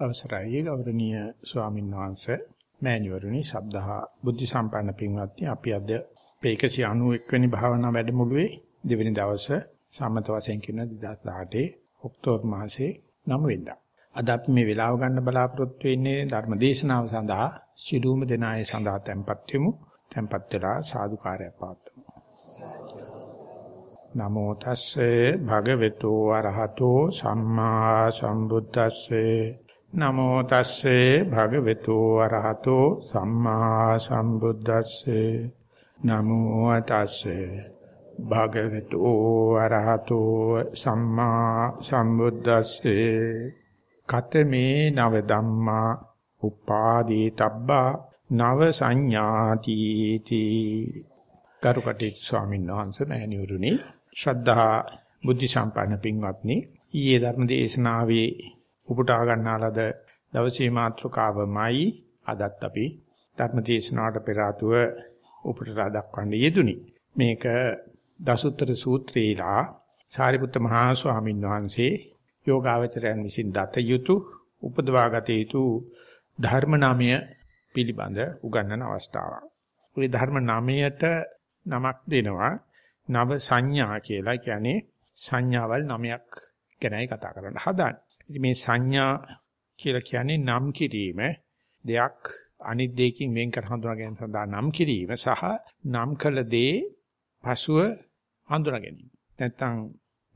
අවසරයි ගෞරවනීය ස්වාමීන් වහන්සේ මෑණිවරුනි ශබ්දහා බුද්ධ සම්පන්න පින්වත්නි අපි අද 191 වෙනි භාවනා වැඩමුළුවේ දෙවෙනි දවසේ සම්මත වශයෙන් කියන 2018 ඔක්තෝබර් මාසේ 9 වෙනිදා. අද අපි මේ වෙලාව ගන්න බලාපොරොත්තු වෙන්නේ ධර්ම දේශනාව සඳහා සිළුම දෙනායේ සඳහා tempත් වෙමු. tempත් වෙලා සාදුකාරයක් පවත්වමු. නමෝ තස්සේ භගවතු වරහතෝ සම්මා සම්බුද්දස්සේ නමෝ තස්සේ භගවතු වරහතෝ සම්මා සම්බුද්දස්සේ. නමෝ තස්සේ භගවතු වරහතෝ සම්මා සම්බුද්දස්සේ. කතමේ නව ධම්මා උපාදී තබ්බා නව සංඥාති තී. කරුකටි ස්වාමීන් වහන්සේ මෑණිවරුනි ශ්‍රද්ධා බුද්ධ සම්පන්න පින්වත්නි ඊයේ ධර්ම දේශනාවේ උපුටා ගන්නාලද දවසේ මාතෘකාවමයි අදත් අපි ධර්ම දේශනාවට පෙර ආතුව උපුටා දක්වන්න යෙදුනි මේක දසුත්තර සූත්‍රේලා සාරිපුත්ත මහා ස්වාමීන් වහන්සේ යෝගාවචරයන් විසින් දත යුතු උපදවාගත යුතු ධර්ම නාමය පිළිබඳ උගන්වන අවස්ථාවක්. ඒ ධර්ම නාමයට නමක් දෙනවා නව සංඥා කියලා කියන්නේ සංඥාවල් නමයක් ගැනයි කතා කරන්න හදාන්නේ. ඉතින් මේ සංඥා කියලා කියන්නේ නම් කිරීම දෙයක් අනිත් දෙයකින් වෙන් කර හඳුනා ගැනීම සඳහා නම් කිරීම සහ නම් කළ දේ පසුව හඳුනා ගැනීම. නැත්තම්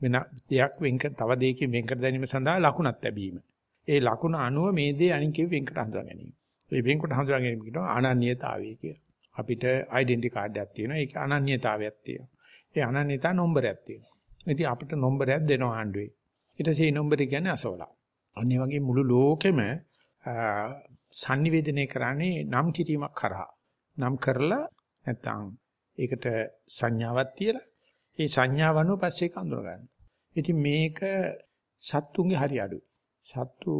වෙන දෙයක් වෙන් කර තව දෙයකින් වෙන් කර ගැනීම සඳහා ලකුණක් ලැබීම. ඒ ලකුණ අනුව මේ දේ අනිකේ වෙන් කර හඳුනා ගැනීම. ඒ වෙන් කොට හඳුනා ගැනීම කියනවා අනන්‍යතාවය කියලා. අපිට ඩෙන්ටි කාඩ් එකක් තියෙනවා. ඒක අනන්‍යතාවයක් තියෙනවා. ඒ අනන්‍යතා නම්බරයක් තියෙනවා. ඉතින් අපිට නම්බරයක් දෙනවා ආණ්ඩුවේ. ඊට පස්සේ නම්බරය කියන්නේ අසවලා. අනිත් වගේ මුළු ලෝකෙම sannivedanaya කරන්නේ නම් කිරීමක් කරා. නම් කරලා නැත්තම් ඒකට සංඥාවක් තියලා ඒ සංඥාව අනුව පස්සේ ඒක අඳුර ගන්න. ඉතින් මේක සත්තුන්ගේ හරි අඩුයි. සත්තු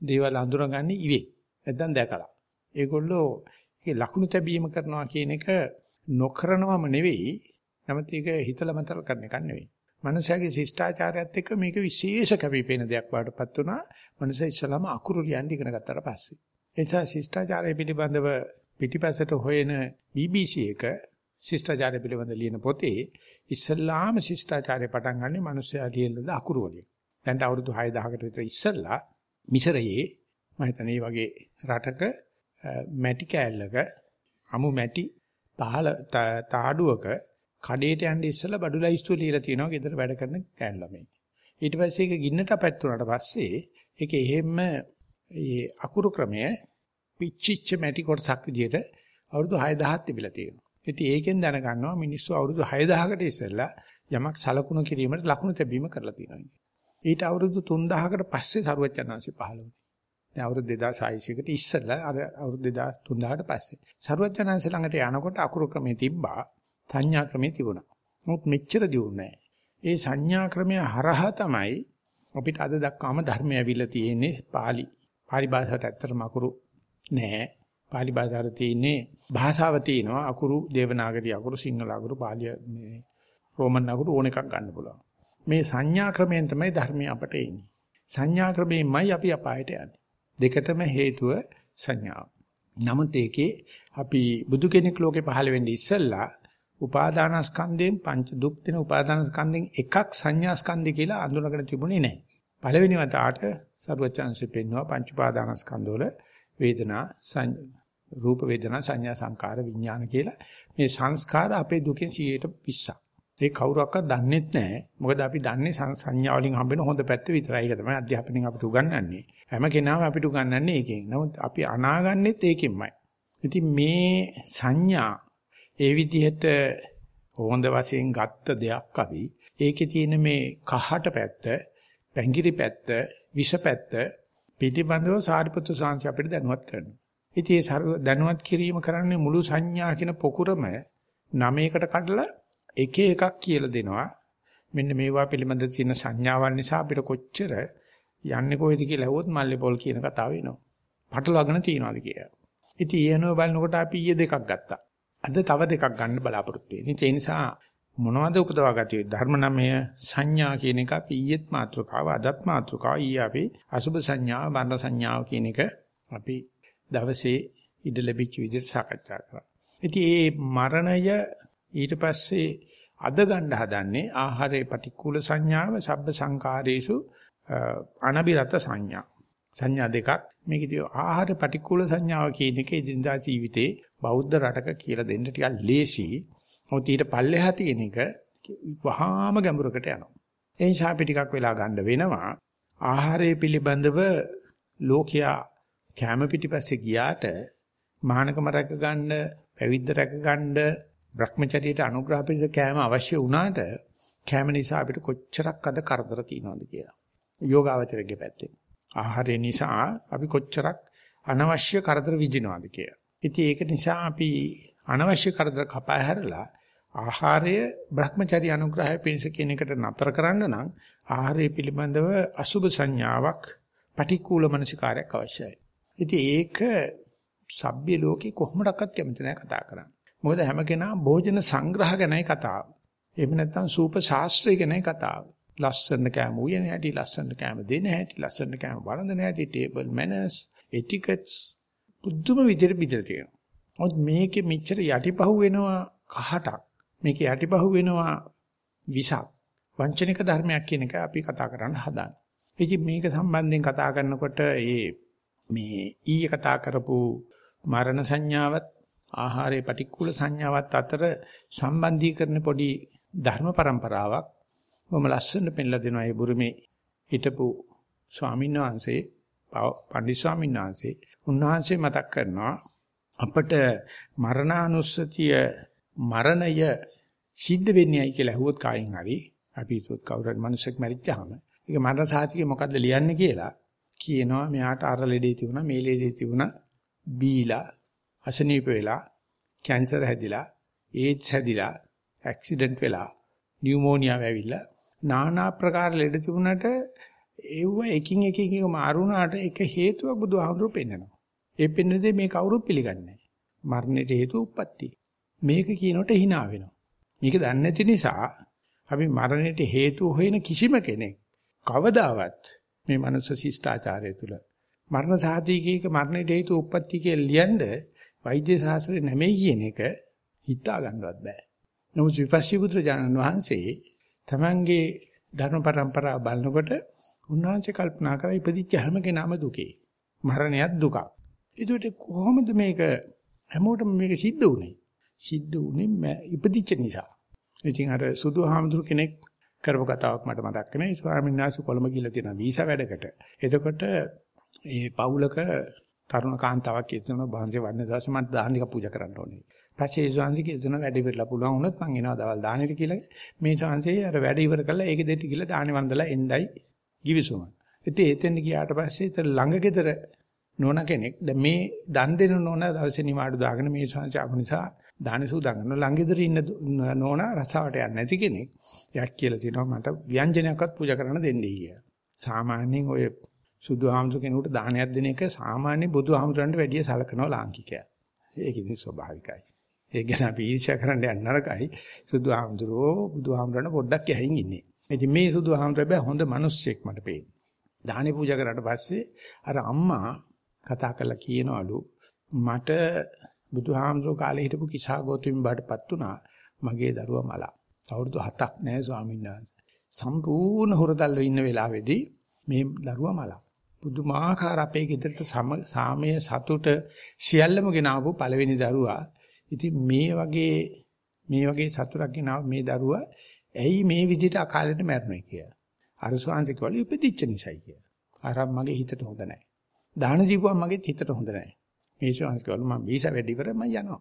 දේවල් අඳුරගන්නේ ඉවේ. නැත්තම් දැකලා. ඒගොල්ලෝ ඒ ලකුණු තැබීම කරනවා කියන එක නොකරනවම නෙවෙයි. නමුත් ඒක හිතලා මතල කරන එකක් නෙවෙයි. මනුෂයාගේ ශිෂ්ටාචාරයත් එක්ක මේක විශේෂ කැපිපෙන දෙයක් වඩපත් වුණා. මනුෂයා ඉස්සලම අකුරු ලියන්න ඉගෙන ගත්තට පස්සේ. ඒ නිසා ශිෂ්ටාචාරය පිළිබඳව පිටිපසට හොයන BBC එක ශිෂ්ටාචාරය පිළිබඳ ලියන පොතේ ඉස්සල්ලාම ශිෂ්ටාචාරය පටන් ගන්නෙ මනුෂයා ලියන අකුරු වලින්. දැන් අවුරුදු 6000කට විතර ඉස්සල්ලා මිසරයේ මම හිතන්නේ වගේ රටක මැටි කෑල්ලක අමු මැටි පහල තාඩුවක කඩේට යන්න ඉස්සලා බඩු ලයිස්තුව ලියලා තියෙනවා ගෙදර වැඩ කරන කෑන් ළමයි. ඊට පස්සේ ඒක ගින්නට පැත්තුනට පස්සේ ඒක එහෙම්ම ඒ අකුරු ක්‍රමය පිච්චිච්ච මැටි කොටසක් විදියට අවුරුදු 6000ක් තිබිලා තියෙනවා. ඉතින් ඒකෙන් දැනගන්නවා මිනිස්සු අවුරුදු 6000කට ඉස්සෙල්ලා යමක් සලකුණු කිරීමට ලකුණු තැබීම කරලා තියෙනවා. ඊට අවුරුදු 3000කට පස්සේ සරුවචනාංශي පහළ වුණා. දැන් අවුරුදු 2600කට ඉස්සෙල්ලා අර අවුරුදු 3000ට පස්සේ සරුවචනාංශ ළඟට යනකොට අකුරු ක්‍රමේ තිබ්බා සංඥා ක්‍රමේ තිබුණා. නමුත් මෙච්චර දියුනේ ඒ සංඥා ක්‍රමය හරහා තමයි අපිට අද දක්වාම ධර්මය ඇවිල්ලා තියෙන්නේ pāli. pāli භාෂාවට ඇත්තටම අකුරු නෑ. pāli භාෂාවේ තියෙන්නේ භාෂාව තියෙනවා අකුරු දේවනාගරි අකුරු සිංහල අකුරු pāli මේ රෝමන් අකුරු ඕන එකක් ගන්න පුළුවන්. මේ සංඥා ක්‍රමයෙන් තමයි ධර්මය අපට එන්නේ. සංඥා ක්‍රමයෙන්මයි අපි අපායට යන්නේ. දෙකටම හේතුව සංඥාව. නමුත් ඒකේ අපි බුදු කෙනෙක් ලෝකේ පහළ වෙන්නේ ඉස්සෙල්ලා උපාදානස්කන්ධයෙන් පංච දුක් දෙන උපාදානස්කන්ධෙන් එකක් සංඥාස්කන්ධය කියලා අඳුනගෙන තිබුණේ නැහැ. පළවෙනි වතාවට සරුවචාන්සේ පෙන්වුවා පංච උපාදානස්කන්ධවල වේදනා රූප වේදනා සංඥා සංකාර විඥාන කියලා මේ සංස්කාර අපේ දුකෙන් 120ක්. ඒ කවුරක්වත් දන්නෙත් නැහැ. මොකද අපි දන්නේ සංඥා වලින් හම්බෙන හොඳ පැත්ත විතරයි. ඒක තමයි අධ්‍යාපනයෙන් අපිට උගන්වන්නේ. හැම කෙනාම අපිට උගන්වන්නේ ඒකෙන්. නමුත් අපි අනාගන්නෙත් ඒකෙන්මයි. ඉතින් මේ සංඥා ඒ විදිහට හොඳ වශයෙන් ගත්ත දෙයක් අපි ඒකේ තියෙන මේ කහට පැත්ත, පැංගිරි පැත්ත, විෂ පැත්ත පිටිබඳව සාරිපුත්‍ර සාංශ අපිට දැනුවත් කරනවා. ඉතින් ඒ දැනුවත් කිරීම කරන්නේ මුළු සංඥා කියන පොකුරම නමයකට කඩලා එක එකක් කියලා දෙනවා. මෙන්න මේවා පිළිබඳ තියෙන සංඥාවන් නිසා අපිට කොච්චර යන්නේ කොහෙද කියලා ඇහුවොත් මල්ලේ පොල් කියන කතාව එනවා. පටලවාගෙන තියනවාද කියලා. ඉතින් ඊයනෝ බලනකොට අපි ඊයේ දෙකක් ගත්තා. අද තව දෙකක් ගන්න බලාපොරොත්තු වෙන්නේ. ඒ නිසා මොනවද උපදවා ගතිය ධර්ම නමය සංඥා කියන එක අපි ඊයේත් මාත්‍රකාව අදත් මාත්‍රකාව ඊයේ අපි අසුබ සංඥා බණ්ඩ සංඥාව කියන එක අපි දවසේ ඉඳ ලැබිච්ච විදිහට සාකච්ඡා කරා. ඉතින් මේ මරණය ඊට පස්සේ අද ගන්න හදන්නේ ආහාරයේ පටික්කුල සංඥාව සබ්බ සංකාරේසු අනබිරත සංඥා. සංඥා දෙකක් මේකදී ආහාර පටික්කුල සංඥාව කියන එක ඉදින්දා ජීවිතේ බෞද්ධ රටක කියලා දෙන්න ටිකක් ලේසි. මොකද ඊට පල්ලෙහා තියෙන එක වහාම ගැඹුරකට යනවා. ඒ නිසා අපි ටිකක් වෙලා ගන්න වෙනවා. ආහාරය පිළිබඳව ලෝකයා කැම පිටිපස්සේ ගියාට මහානකම රැක ගන්න, පැවිද්ද රැක ගන්න, Brahmacharyaට අනුග්‍රහ පිණිස කැම අවශ්‍ය වුණාට කැම නිසා අපිට කොච්චරක් අද කරදර තියෙනවද කියලා. යෝගාවචරයේ පැත්තේ. ආහාරය නිසා අපි කොච්චරක් අනවශ්‍ය කරදර විඳිනවද කියලා. ඉතින් ඒක නිසා අපි අනවශ්‍ය කරදර කපා හැරලා ආහාරය Brahmacharya අනුග්‍රහය පිණිස කියන එකට නතර කරන්න නම් ආහාරය පිළිබඳව අසුබ සංඥාවක් පටික්කුල මනසිකාරයක් අවශ්‍යයි. ඉතින් ඒක සભ્ય ලෝකේ කොහොමඩක්වත් කැමති නැහැ කතා කරන්න. මොකද හැම කෙනා භෝජන සංග්‍රහ ගැනයි කතාව. එහෙම නැත්නම් සූප ශාස්ත්‍රය ගැනයි කතාව. ලස්සන කෑම උයන හැටි, ලස්සන කෑම දෙන හැටි, ලස්සන කෑම වළඳන හැටි, ටේබල් මැනර්ස්, එටිකට්ස් පුදුම විදිහට බෙදලා තියෙනවා. මොකද මේකේ මෙච්චර යටිපහුව වෙනවා කහටක්. මේකේ යටිපහුව වෙනවා විසක්. වංචනික ධර්මයක් කියන එක අපි කතා කරන්න හදාන්නේ. ඉතින් මේක සම්බන්ධයෙන් කතා කරනකොට ඒ මේ ඊයේ කතා කරපු මරණ සංඥාවත් ආහාරයේ පටික්කුල සංඥාවත් අතර සම්බන්ධීකරන පොඩි ධර්ම પરම්පරාවක් බොහොම ලස්සනට පෙන්ලා දෙනවා ඒ බුරුමේ හිටපු ස්වාමීන් වහන්සේ පණ්ඩිත ස්වාමීන් වහන්සේ උන්වහන්සේ මතක් කරනවා අපට මරණානුස්සතිය මරණය සිද්ධ වෙන්නේයි කියලා අහුවොත් කායින් හරි අපි හිතුවත් කවුරුහරි මිනිස්සෙක් මැරිච්චාම. ඒක මරණ සාහිතිකේ මොකද්ද ලියන්නේ කියලා කියනවා. මෙයාට අර ලෙඩේ තිබුණා මේ ලෙඩේ තිබුණා බීලා අසනීප වෙලා කැන්සර් හැදිලා ඒඩ්ස් හැදිලා ඇක්සිඩන්ට් වෙලා නියුමෝනියා වැවිලා নানা ප්‍රකාර ලෙඩ තිබුණාට ඒව එකින් එක එක මාරුණාට එක හේතුවක් බුදුහාමුදුරුවෝ පෙන්නනවා. ඒ පෙන්නදී මේ කවුරුත් පිළිගන්නේ නැහැ. මරණයට හේතු උප්පත්ති. මේක කියනකොට hina වෙනවා. මේක දන්නේ නැති නිසා අපි මරණයට හේතු හොයන කිසිම කෙනෙක් කවදාවත් මේ මනුස්ස ශිෂ්ටාචාරය තුල මරණ සාධීකීක මරණයට හේතු උප්පත්ති කියලා ලියන්න වෛද්‍ය ශාස්ත්‍රය නැමෙයි කියන එක හිතා ගන්නවත් බෑ. නමුත් විපස්සී පුත්‍ර ජානන් වහන්සේ තමන්ගේ ධර්ම પરම්පරාව බලනකොට උන්වහන්සේ කල්පනා කරා ඉපදිච්ච හැම කෙනාම දුකේ. මරණයත් දුකක්. ඒකට කොහොමද මේක හැමෝටම මේක සිද්ධ වුනේ? සිද්ධ වුනේ ඉපදිච්ච නිසා. ඉතින් අර සුදු හාමුදුරු කෙනෙක් කරපු කතාවක් මට මතක් වෙනවා. ස්වාමීන් වහන්සේ කොළඹ ගිහලා තියෙන වීසා වැඩකට. එතකොට ඒ පවුලක තරුණ කාන්තාවක් කියනවා බාන්සේ වන්නේ දාස මට දාන ටික පූජා කරන්න ඕනේ. පස්සේ ඒ ශාන්ති කියන වැඩ ඉවරලා පුළුවන් වුණොත් මං එනවා දවල් දානෙට කියලා. මේ ශාන්තිය අර වැඩ ඉවර කළා ඒක දෙට කියලා දානෙ වන්දලා එන්නයි givisuma. ඉතින් එතෙන් ගියාට පස්සේ ඉතින් ළඟ ගෙදර නෝන කෙනෙක් දැන් මේ දන් දෙන නෝන දවසේ නිමාඩු දාගෙන මේ ශාන්ති ආපු නිසා දානෙ සූදානම් කරනවා. ළඟ ගෙදර ඉන්න නෝන රසාවට යන්නේ නැති කෙනෙක්. යක් කියලා තියෙනවා මට ව්‍යංජනයක්වත් පූජා කරන්න දෙන්නේ කියලා. සාමාන්‍යයෙන් ඔය සුදු ආමතු කෙනෙකුට දානයක් දෙන එක සාමාන්‍ය බුදු ආමතුන්ට වැඩිය සලකනවා ලාංකිකයා. ඒක ඉතින් ස්වභාවිකයි. ඒ ගැන අපි ඊර්ෂ්‍යා කරන්න යන්න නරකයි. සුදු ආමතුරෝ බුදු ආමතුරන පොඩ්ඩක් යහින් ඉන්නේ. ඉතින් මේ සුදු ආමතුර බෑ හොඳ මිනිස්සෙක් මට පේන්නේ. දානේ පූජා කරාට පස්සේ අර අම්මා කතා කරලා කියනවලු මට බුදුහාමුදුරුවෝ කාලේ හිටපු කිසා ගෝතමින් බාටපත් උනා මගේ දරුවා මලා. අවුරුදු 7ක් නෑ ස්වාමීන් වහන්සේ. සම්පූර්ණ හොරදල්ව ඉන්න වෙලාවේදී මේ දරුවා මලා. පුදුමාකාර අපේ ගෙදරට සාමය සතුට සියල්ලම ගෙනාවු පළවෙනි දරුවා. ඉතින් මේ වගේ මේ වගේ සතුටක් ගෙනාව මේ දරුවා ඇයි මේ විදිහට අකාලෙට මැරුණේ කියලා. අර ස්වාංශ කිව්වලු ඉපදිච්ච නිසායි කියලා. අරම් මගේ හිතට හොඳ නැහැ. දාන දීපුවා මගේ හිතට හොඳ නැහැ. මේ ස්වාංශ කිව්වලු මම වීසා වැඩි ඉවර මම යනවා.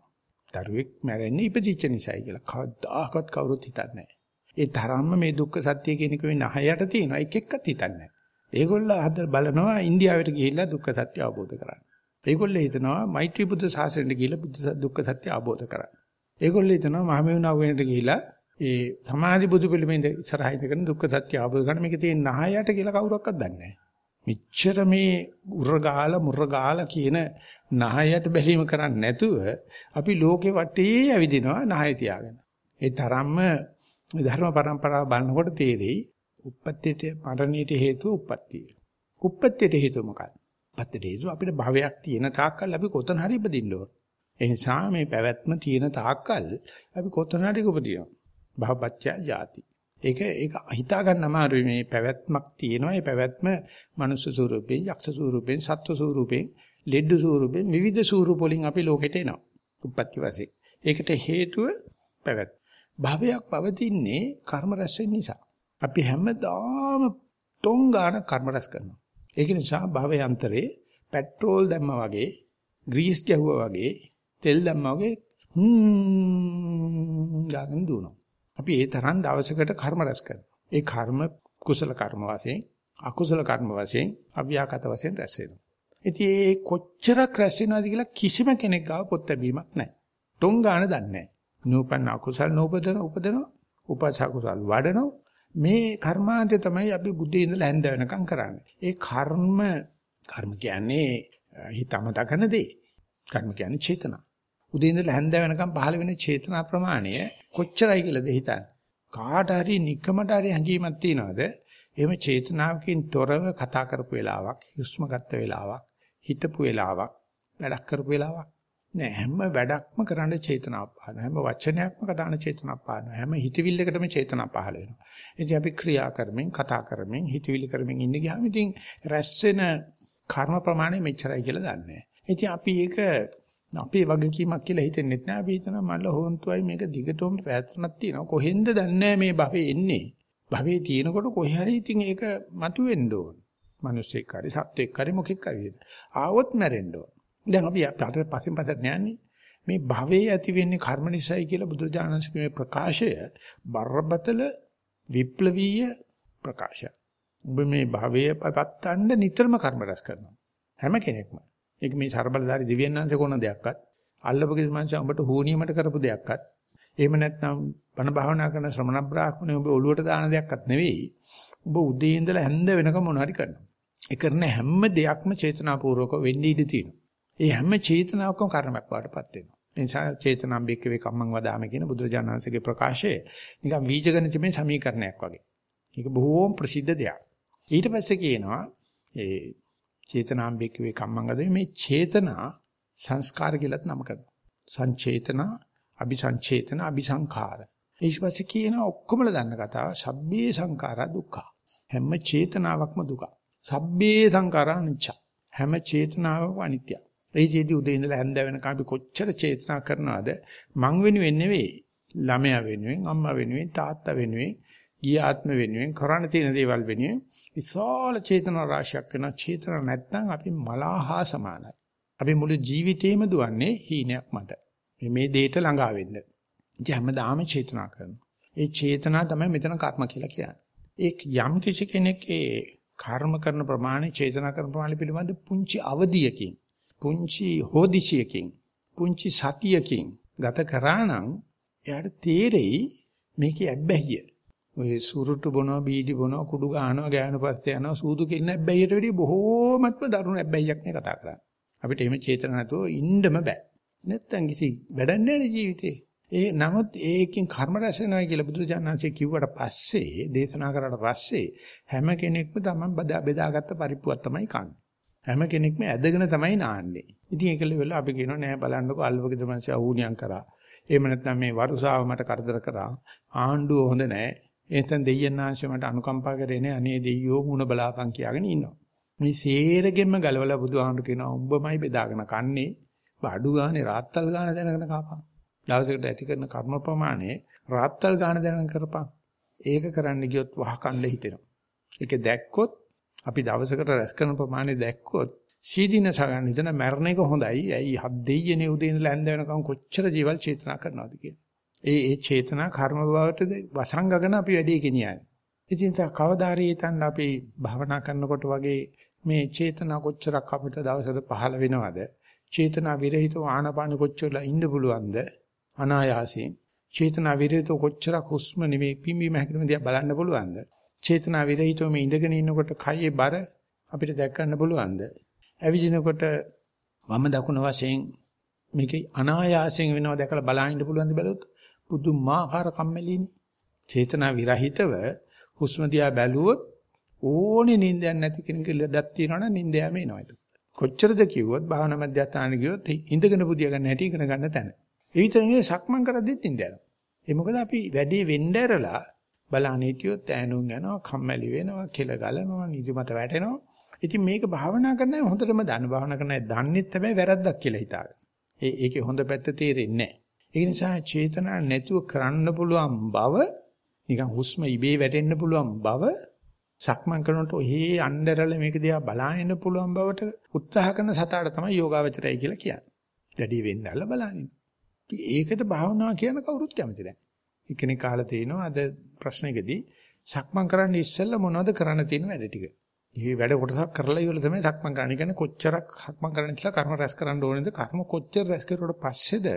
දරුවෙක් මැරෙන්නේ ඉපදිච්ච නිසායි කියලා. කවදාකවත් කවුරුත් හිතන්නේ නැහැ. ඒ තරම්ම මේ දුක්ඛ සත්‍ය කියන එක වෙන අහයට තියෙනවා. එක එක්කත් හිතන්නේ නැහැ. ඒගොල්ලෝ අද බලනවා ඉන්දියාවට ගිහිල්ලා දුක්ඛ සත්‍ය අවබෝධ කරගන්න. ඒගොල්ලෝ හිතනවා මෛත්‍රී බුද්ධ ශාසනයට ගිහිල්ලා බුද්ධ දුක්ඛ සත්‍ය අවබෝධ කරගන්න. ඒගොල්ලෝ හිතනවා මහමෙවුනා වෙනට ගිහිල්ලා ඒ සමාධි බුදු පිළිමෙන් ඉස්සරහා ඉඳගෙන දුක්ඛ සත්‍ය අවබෝධ කරගන්න මේක තියෙන නහයට කියලා කවුරක්වත් දන්නේ නැහැ. මෙච්චර මේ උරගාල මුරගාල කියන නහයට බැලීම කරන්නේ නැතුව අපි ලෝකේ වටේ ඇවිදිනවා නහය තියාගෙන. ඒ තරම්ම මේ ධර්ම પરම්පරාව බලනකොට තේරෙයි උප්පත්තියට මරණයට හේතුව උප්පත්තිය. උප්පත්තියට හේතුව මොකක්ද? උප්පත්තියට හේතුව අපිට භවයක් තියෙන තාක්කල් අපි කොතන හරි ඉපදින්න ඕන. ඒ නිසා මේ පැවැත්ම තියෙන තාක්කල් අපි කොතන හරි උපදිනවා. භවපත්‍ය ජාති. ඒක ඒක හිතා ගන්න අමාරුයි මේ පැවැත්මක් තියෙනවා. ඒ පැවැත්ම මනුස්ස ස්වරූපයෙන්, යක්ෂ ස්වරූපයෙන්, සත්ව ස්වරූපයෙන්, ලෙඩ ස්වරූපයෙන් විවිධ ස්වරූප වලින් අපි ලෝකෙට එනවා. උප්පත්ති වශයෙන්. ඒකට හේතුව පැවැත්. භවයක් පවතින්නේ කර්ම රැස් නිසා. අපි හැමදාම තොංගාන කර්ම රැස් කරනවා. ඒක නිසා භවයන්තරේ පෙට්‍රෝල් දැම්මා වගේ, ග්‍රීස් ගැහුවා වගේ, තෙල් දැම්මා වගේ හ්ම් ගාගෙන දුවනවා. අපි ඒ තරම් දවසකට කර්ම රැස් කරනවා. ඒ කර්ම කුසල කර්ම වශයෙන්, අකුසල කර්ම වශයෙන්, අභ්‍යාකත වශයෙන් රැස් වෙනවා. ඉතින් ඒ කොච්චරක් රැස් වෙනවද කියලා කිසිම කෙනෙක් ගාව පොත් ලැබීමක් නැහැ. තොං ගාන දන්නේ නැහැ. නූපන්න අකුසල් නූපදන උපදනවා. උපසකුසල් වඩනවා. මේ කර්මාන්තය තමයි අපි බුද්ධේ ඉඳලා හැන්ද වෙනකම් කරන්නේ. ඒ කර්ම කර්ම කියන්නේ හිතම දකන දේ. කර්ම කියන්නේ චේතනා. උදේ ඉඳලා හැන්ද වෙනකම් පහළ වෙන චේතනා ප්‍රමාණය කොච්චරයි කියලාද හිතන්නේ. කාට හරි নিকමට හරි හැඟීමක් තියනවාද? එහෙම චේතනාවකින් තොරව කතා කරපු වෙලාවක්, හුස්ම ගත්ත වෙලාවක්, හිතපු වෙලාවක්, වැඩක් කරපු වෙලාවක් නෑ හැම වැඩක්ම කරන්න චේතනාවක් පහළ හැම වචනයක්ම කතාන චේතනාවක් පහළ හැම හිතවිල්ලකටම චේතනාවක් පහළ වෙනවා. ඉතින් අපි ක්‍රියා කරමින් කතා කරමින් හිතවිලි කරමින් ඉන්න ගියාම ඉතින් රැස් වෙන කර්ම ප්‍රමාණය මෙච්චරයි කියලා දන්නේ. ඉතින් අපි ඒක අපේ වගකීමක් කියලා හිතෙන්නේ නැහැ. අපි හිතනවා මල්ල හොන්තුයි මේක දිගටම පැවැත්මක් තියෙනවා. කොහෙන්ද දන්නේ මේ භවේ එන්නේ. භවේ තියෙනකොට කොහේ හරි ඉතින් ඒක මතුවෙන්න ඕන. මිනිස්සෙක් හරි සත්වෙක් හරි මොකෙක් හරි. ආවොත් මැරෙන්න ඕන. දැන් අපි අපට පස්සෙන් පස්සට යන්නේ. මේ භවයේ ඇති වෙන්නේ කර්ම නිසායි කියලා බුදුරජාණන්සේගේ ප්‍රකාශය බරපතල විප්ලවීය ප්‍රකාශයක්. ඔබ මේ භවයේ පවත්තන්න නිතරම කර්ම රැස් කරනවා. හැම කෙනෙක්ම. ඒක මේ ਸਰබලධාරි දිව්‍යඥාන්සේ කොන දෙයක්වත් අල්ලපු කිසිමංශ උඹට හෝනියමට කරපු දෙයක්වත් එහෙම නැත්නම් බණ භාවනා කරන ශ්‍රමණ බ්‍රාහ්මණය ඔබ ඔළුවට දාන දෙයක්වත් නෙවෙයි. ඔබ උදේ ඉඳලා හැන්ද වෙනකම් මොන හරි කරනවා. ඒ කරන හැම දෙයක්ම චේතනාපූර්වක වෙන්න ඉඩ තියෙනවා. ඒ හැම චේතනාවකම කර්මයක් වඩපත් වෙනවා. ඒ නිසා චේතනාම් බික්කවේ කම්මං වදාම කියන බුදුරජාණන් වහන්සේගේ ප්‍රකාශය නිකන් බීජගණිතමේ සමීකරණයක් වගේ. ඒක බොහෝම ප්‍රසිද්ධ දෙයක්. ඊට පස්සේ කියනවා ඒ චේතනාම් බික්කවේ කම්මං වදාම මේ චේතනා සංස්කාර කියලාත් නම කරනවා. සංචේතනා, අபிසංචේතන, අபிසංඛාර. ඊට පස්සේ කියනවා ඔක්කොමල දන්න කතාව සබ්බේ සංඛාරා දුක්ඛ. හැම චේතනාවක්ම දුක. සබ්බේ සංඛාරා අනිච්ච. හැම චේතනාවක්ම අනිත්‍යයි. ඒ ජීදී උදේ ඉඳලා හැන්ද වෙනකම් අපි කොච්චර චේතනා කරනවද මං වෙනුවෙන් නෙවෙයි ළමයා වෙනුවෙන් අම්මා වෙනුවෙන් තාත්තා වෙනුවෙන් ගිය ආත්ම වෙනුවෙන් කරණ තියෙන දේවල් වෙනුවෙන් විශාල චේතනා රාශියක් වෙන චේතනා නැත්නම් අපි මලහා සමානයි. අපි මුළු ජීවිතේම දුවන්නේ හීනයක් මත. මේ දෙයට ළඟා වෙන්න. ඉතින් හැමදාම චේතනා කරනවා. ඒ චේතනා තමයි මෙතන කර්ම කියලා කියන්නේ. ඒ යම් කිසි කෙනෙක් ඒ කර්ම කරන ප්‍රමාණය චේතනා කරන ප්‍රමාණය පිළිබඳ පුංචි අවධියකින් පුංචි හෝදිසියකින් පුංචි සතියකින් ගත කරා නම් එයාට තේරෙයි මේකේ ඇබ්බැහිය. ඔය සුරුට්ටු බොනවා බීඩි බොනවා කුඩු ගන්නවා ගෑනු පස්සේ යනවා සූදු කෙල්ල ඇබ්බැහියට වැඩිය බොහෝමත්ම දරුණු ඇබ්බැහියක් නේ කතා කරන්නේ. අපිට එහෙම චේතන නැතුව ඉන්නම බෑ. නැත්තම් කිසි වැඩක් නැහැ ජීවිතේ. ඒ නමුත් ඒකෙන් කර්ම රැස් වෙනවා කියලා බුදුරජාණන්සේ කිව්වට පස්සේ දේශනා කරාට පස්සේ හැම කෙනෙක්ම තමන් බෙදාගත්ත පරිප්පුවක් තමයි කන්නේ. හැම කෙනෙක්ම ඇදගෙන තමයි නාන්නේ. ඉතින් ඒකල වෙල අපි කියනවා නෑ බලන්නකෝ අල්වගේ තමන්සේ අහුණියම් කරා. එහෙම නැත්නම් මේ වරුසාව මට කරදර කරා. ආණ්ඩුව හොඳ නෑ. එතෙන් දෙයයන්ාංශ මට අනුකම්පා කරේ නෑ. අනේ දෙයියෝ මුණ බලාපන් කියාගෙන ඉන්නවා. මේ සේරගෙම ගලවලා බුදුහාමුදුරු කියනවා උඹමයි බෙදාගෙන කන්නේ. බඩු ගානේ රාත්තල් ගාන දැනගෙන කාපන්. දවසකට ඇති කරන කර්ම ප්‍රමාණය රාත්තල් ගාන දැනගෙන කරපන්. ඒක කරන්න ගියොත් වහකණ්ඩ හිතෙනවා. ඒක දැක්කොත් අපි දවසකට රැස් කරන ප්‍රමාණය දැක්කොත් සීදීනස ගන්න හිතන මරණ එක හොඳයි. ඇයි හත් දෙයියනේ උදේ ඉඳලා හැන්ද වෙනකම් කොච්චර ජීවල් චේතනා කරනවද කියලා. ඒ ඒ චේතනා කර්ම බවට වසංගගෙන අපි වැඩි ගෙනියන්නේ. ඉතින් සා කවදාරි හිතන්න අපි භවනා කරනකොට වගේ මේ චේතනා කොච්චරක් අපිට දවසකට පහළ වෙනවද? චේතනා විරහිතව ආනපාන කොච්චරලා ඉන්න පුළුවන්ද? අනායාසයෙන්. චේතනා විරහිතව කොච්චරක් හුස්ම නෙමෙයි පිම්බීම හැකිරීම දිහා බලන්න පුළුවන්ද? චේතනා විරහිතව මේ ඉඳගෙන ඉන්නකොට කයේ බර අපිට දැක් ගන්න පුළුවන්ද? ඇවිදිනකොට වම දකුණ වශයෙන් මේක අනායාසයෙන් වෙනව දැකලා බලහින්න පුළුවන්ද බැලුවොත් පුදුමාකාර කම්මැලිනේ. චේතනා විරහිතව හුස්ම දිහා බැලුවොත් ඕනේ නිින්දයක් නැති කෙනෙකුට ලඩක් තියෙනවනම් නිින්ද යෑම එනවා ඒක. කොච්චරද කිව්වොත් භාවනා මධ්‍යස්ථාන ගියොත් ඉඳගෙන බුදියා ගන්න හැටි ඉගෙන ගන්න තැන. ඒ විතර නෙවෙයි සක්මන් කරද්දිත් නිින්ද යනවා. ඒ මොකද අපි වැඩි වෙන්න ඇරලා බලන්න හිටියොත් ඈනුම් යනවා, කම්මැලි වෙනවා, කෙල ගලනවා, නිදිමත වැටෙනවා. ඉතින් මේක භාවනා කරන අය හොඳටම දන්න භාවනා කරන අය දන්නෙත් හැබැයි වැරද්දක් කියලා හිතාගෙන. ඒ ඒකේ හොඳ පැත්ත තේරෙන්නේ නැහැ. ඒ නිසා චේතනා නැතුව කරන්න පුළුවන් බව නිකන් හුස්ම ඉබේ වැටෙන්න පුළුවන් බව සක්මන් කරනකොට ඔහේ අnderල මේක දිහා බලාගෙන පුළුවන් බවට උත්සාහ කරන සතාට තමයි යෝගාවචරය කියලා කියන්නේ. වැඩි වෙන්නල්ල බලන්නේ. ඒකට භාවනාව කියන කවුරුත් කැමති නැහැ. එක්කෙනෙක් කාලා තිනවා අද ප්‍රශ්නෙකදී සක්මන් කරන්න ඉස්සෙල්ලා මොනවද කරන්න තියෙන වැඩ ටික. මේ වැඩ කොටසක් කරලා ඉවර තමයි සක්මන් කරන්න. කියන්නේ කොච්චරක් සක්මන් කරන්න ඉස්සලා කර්ම රැස් කරන්න ඕනේද? කර්ම කොච්චර රැස් කරුවට පස්සේද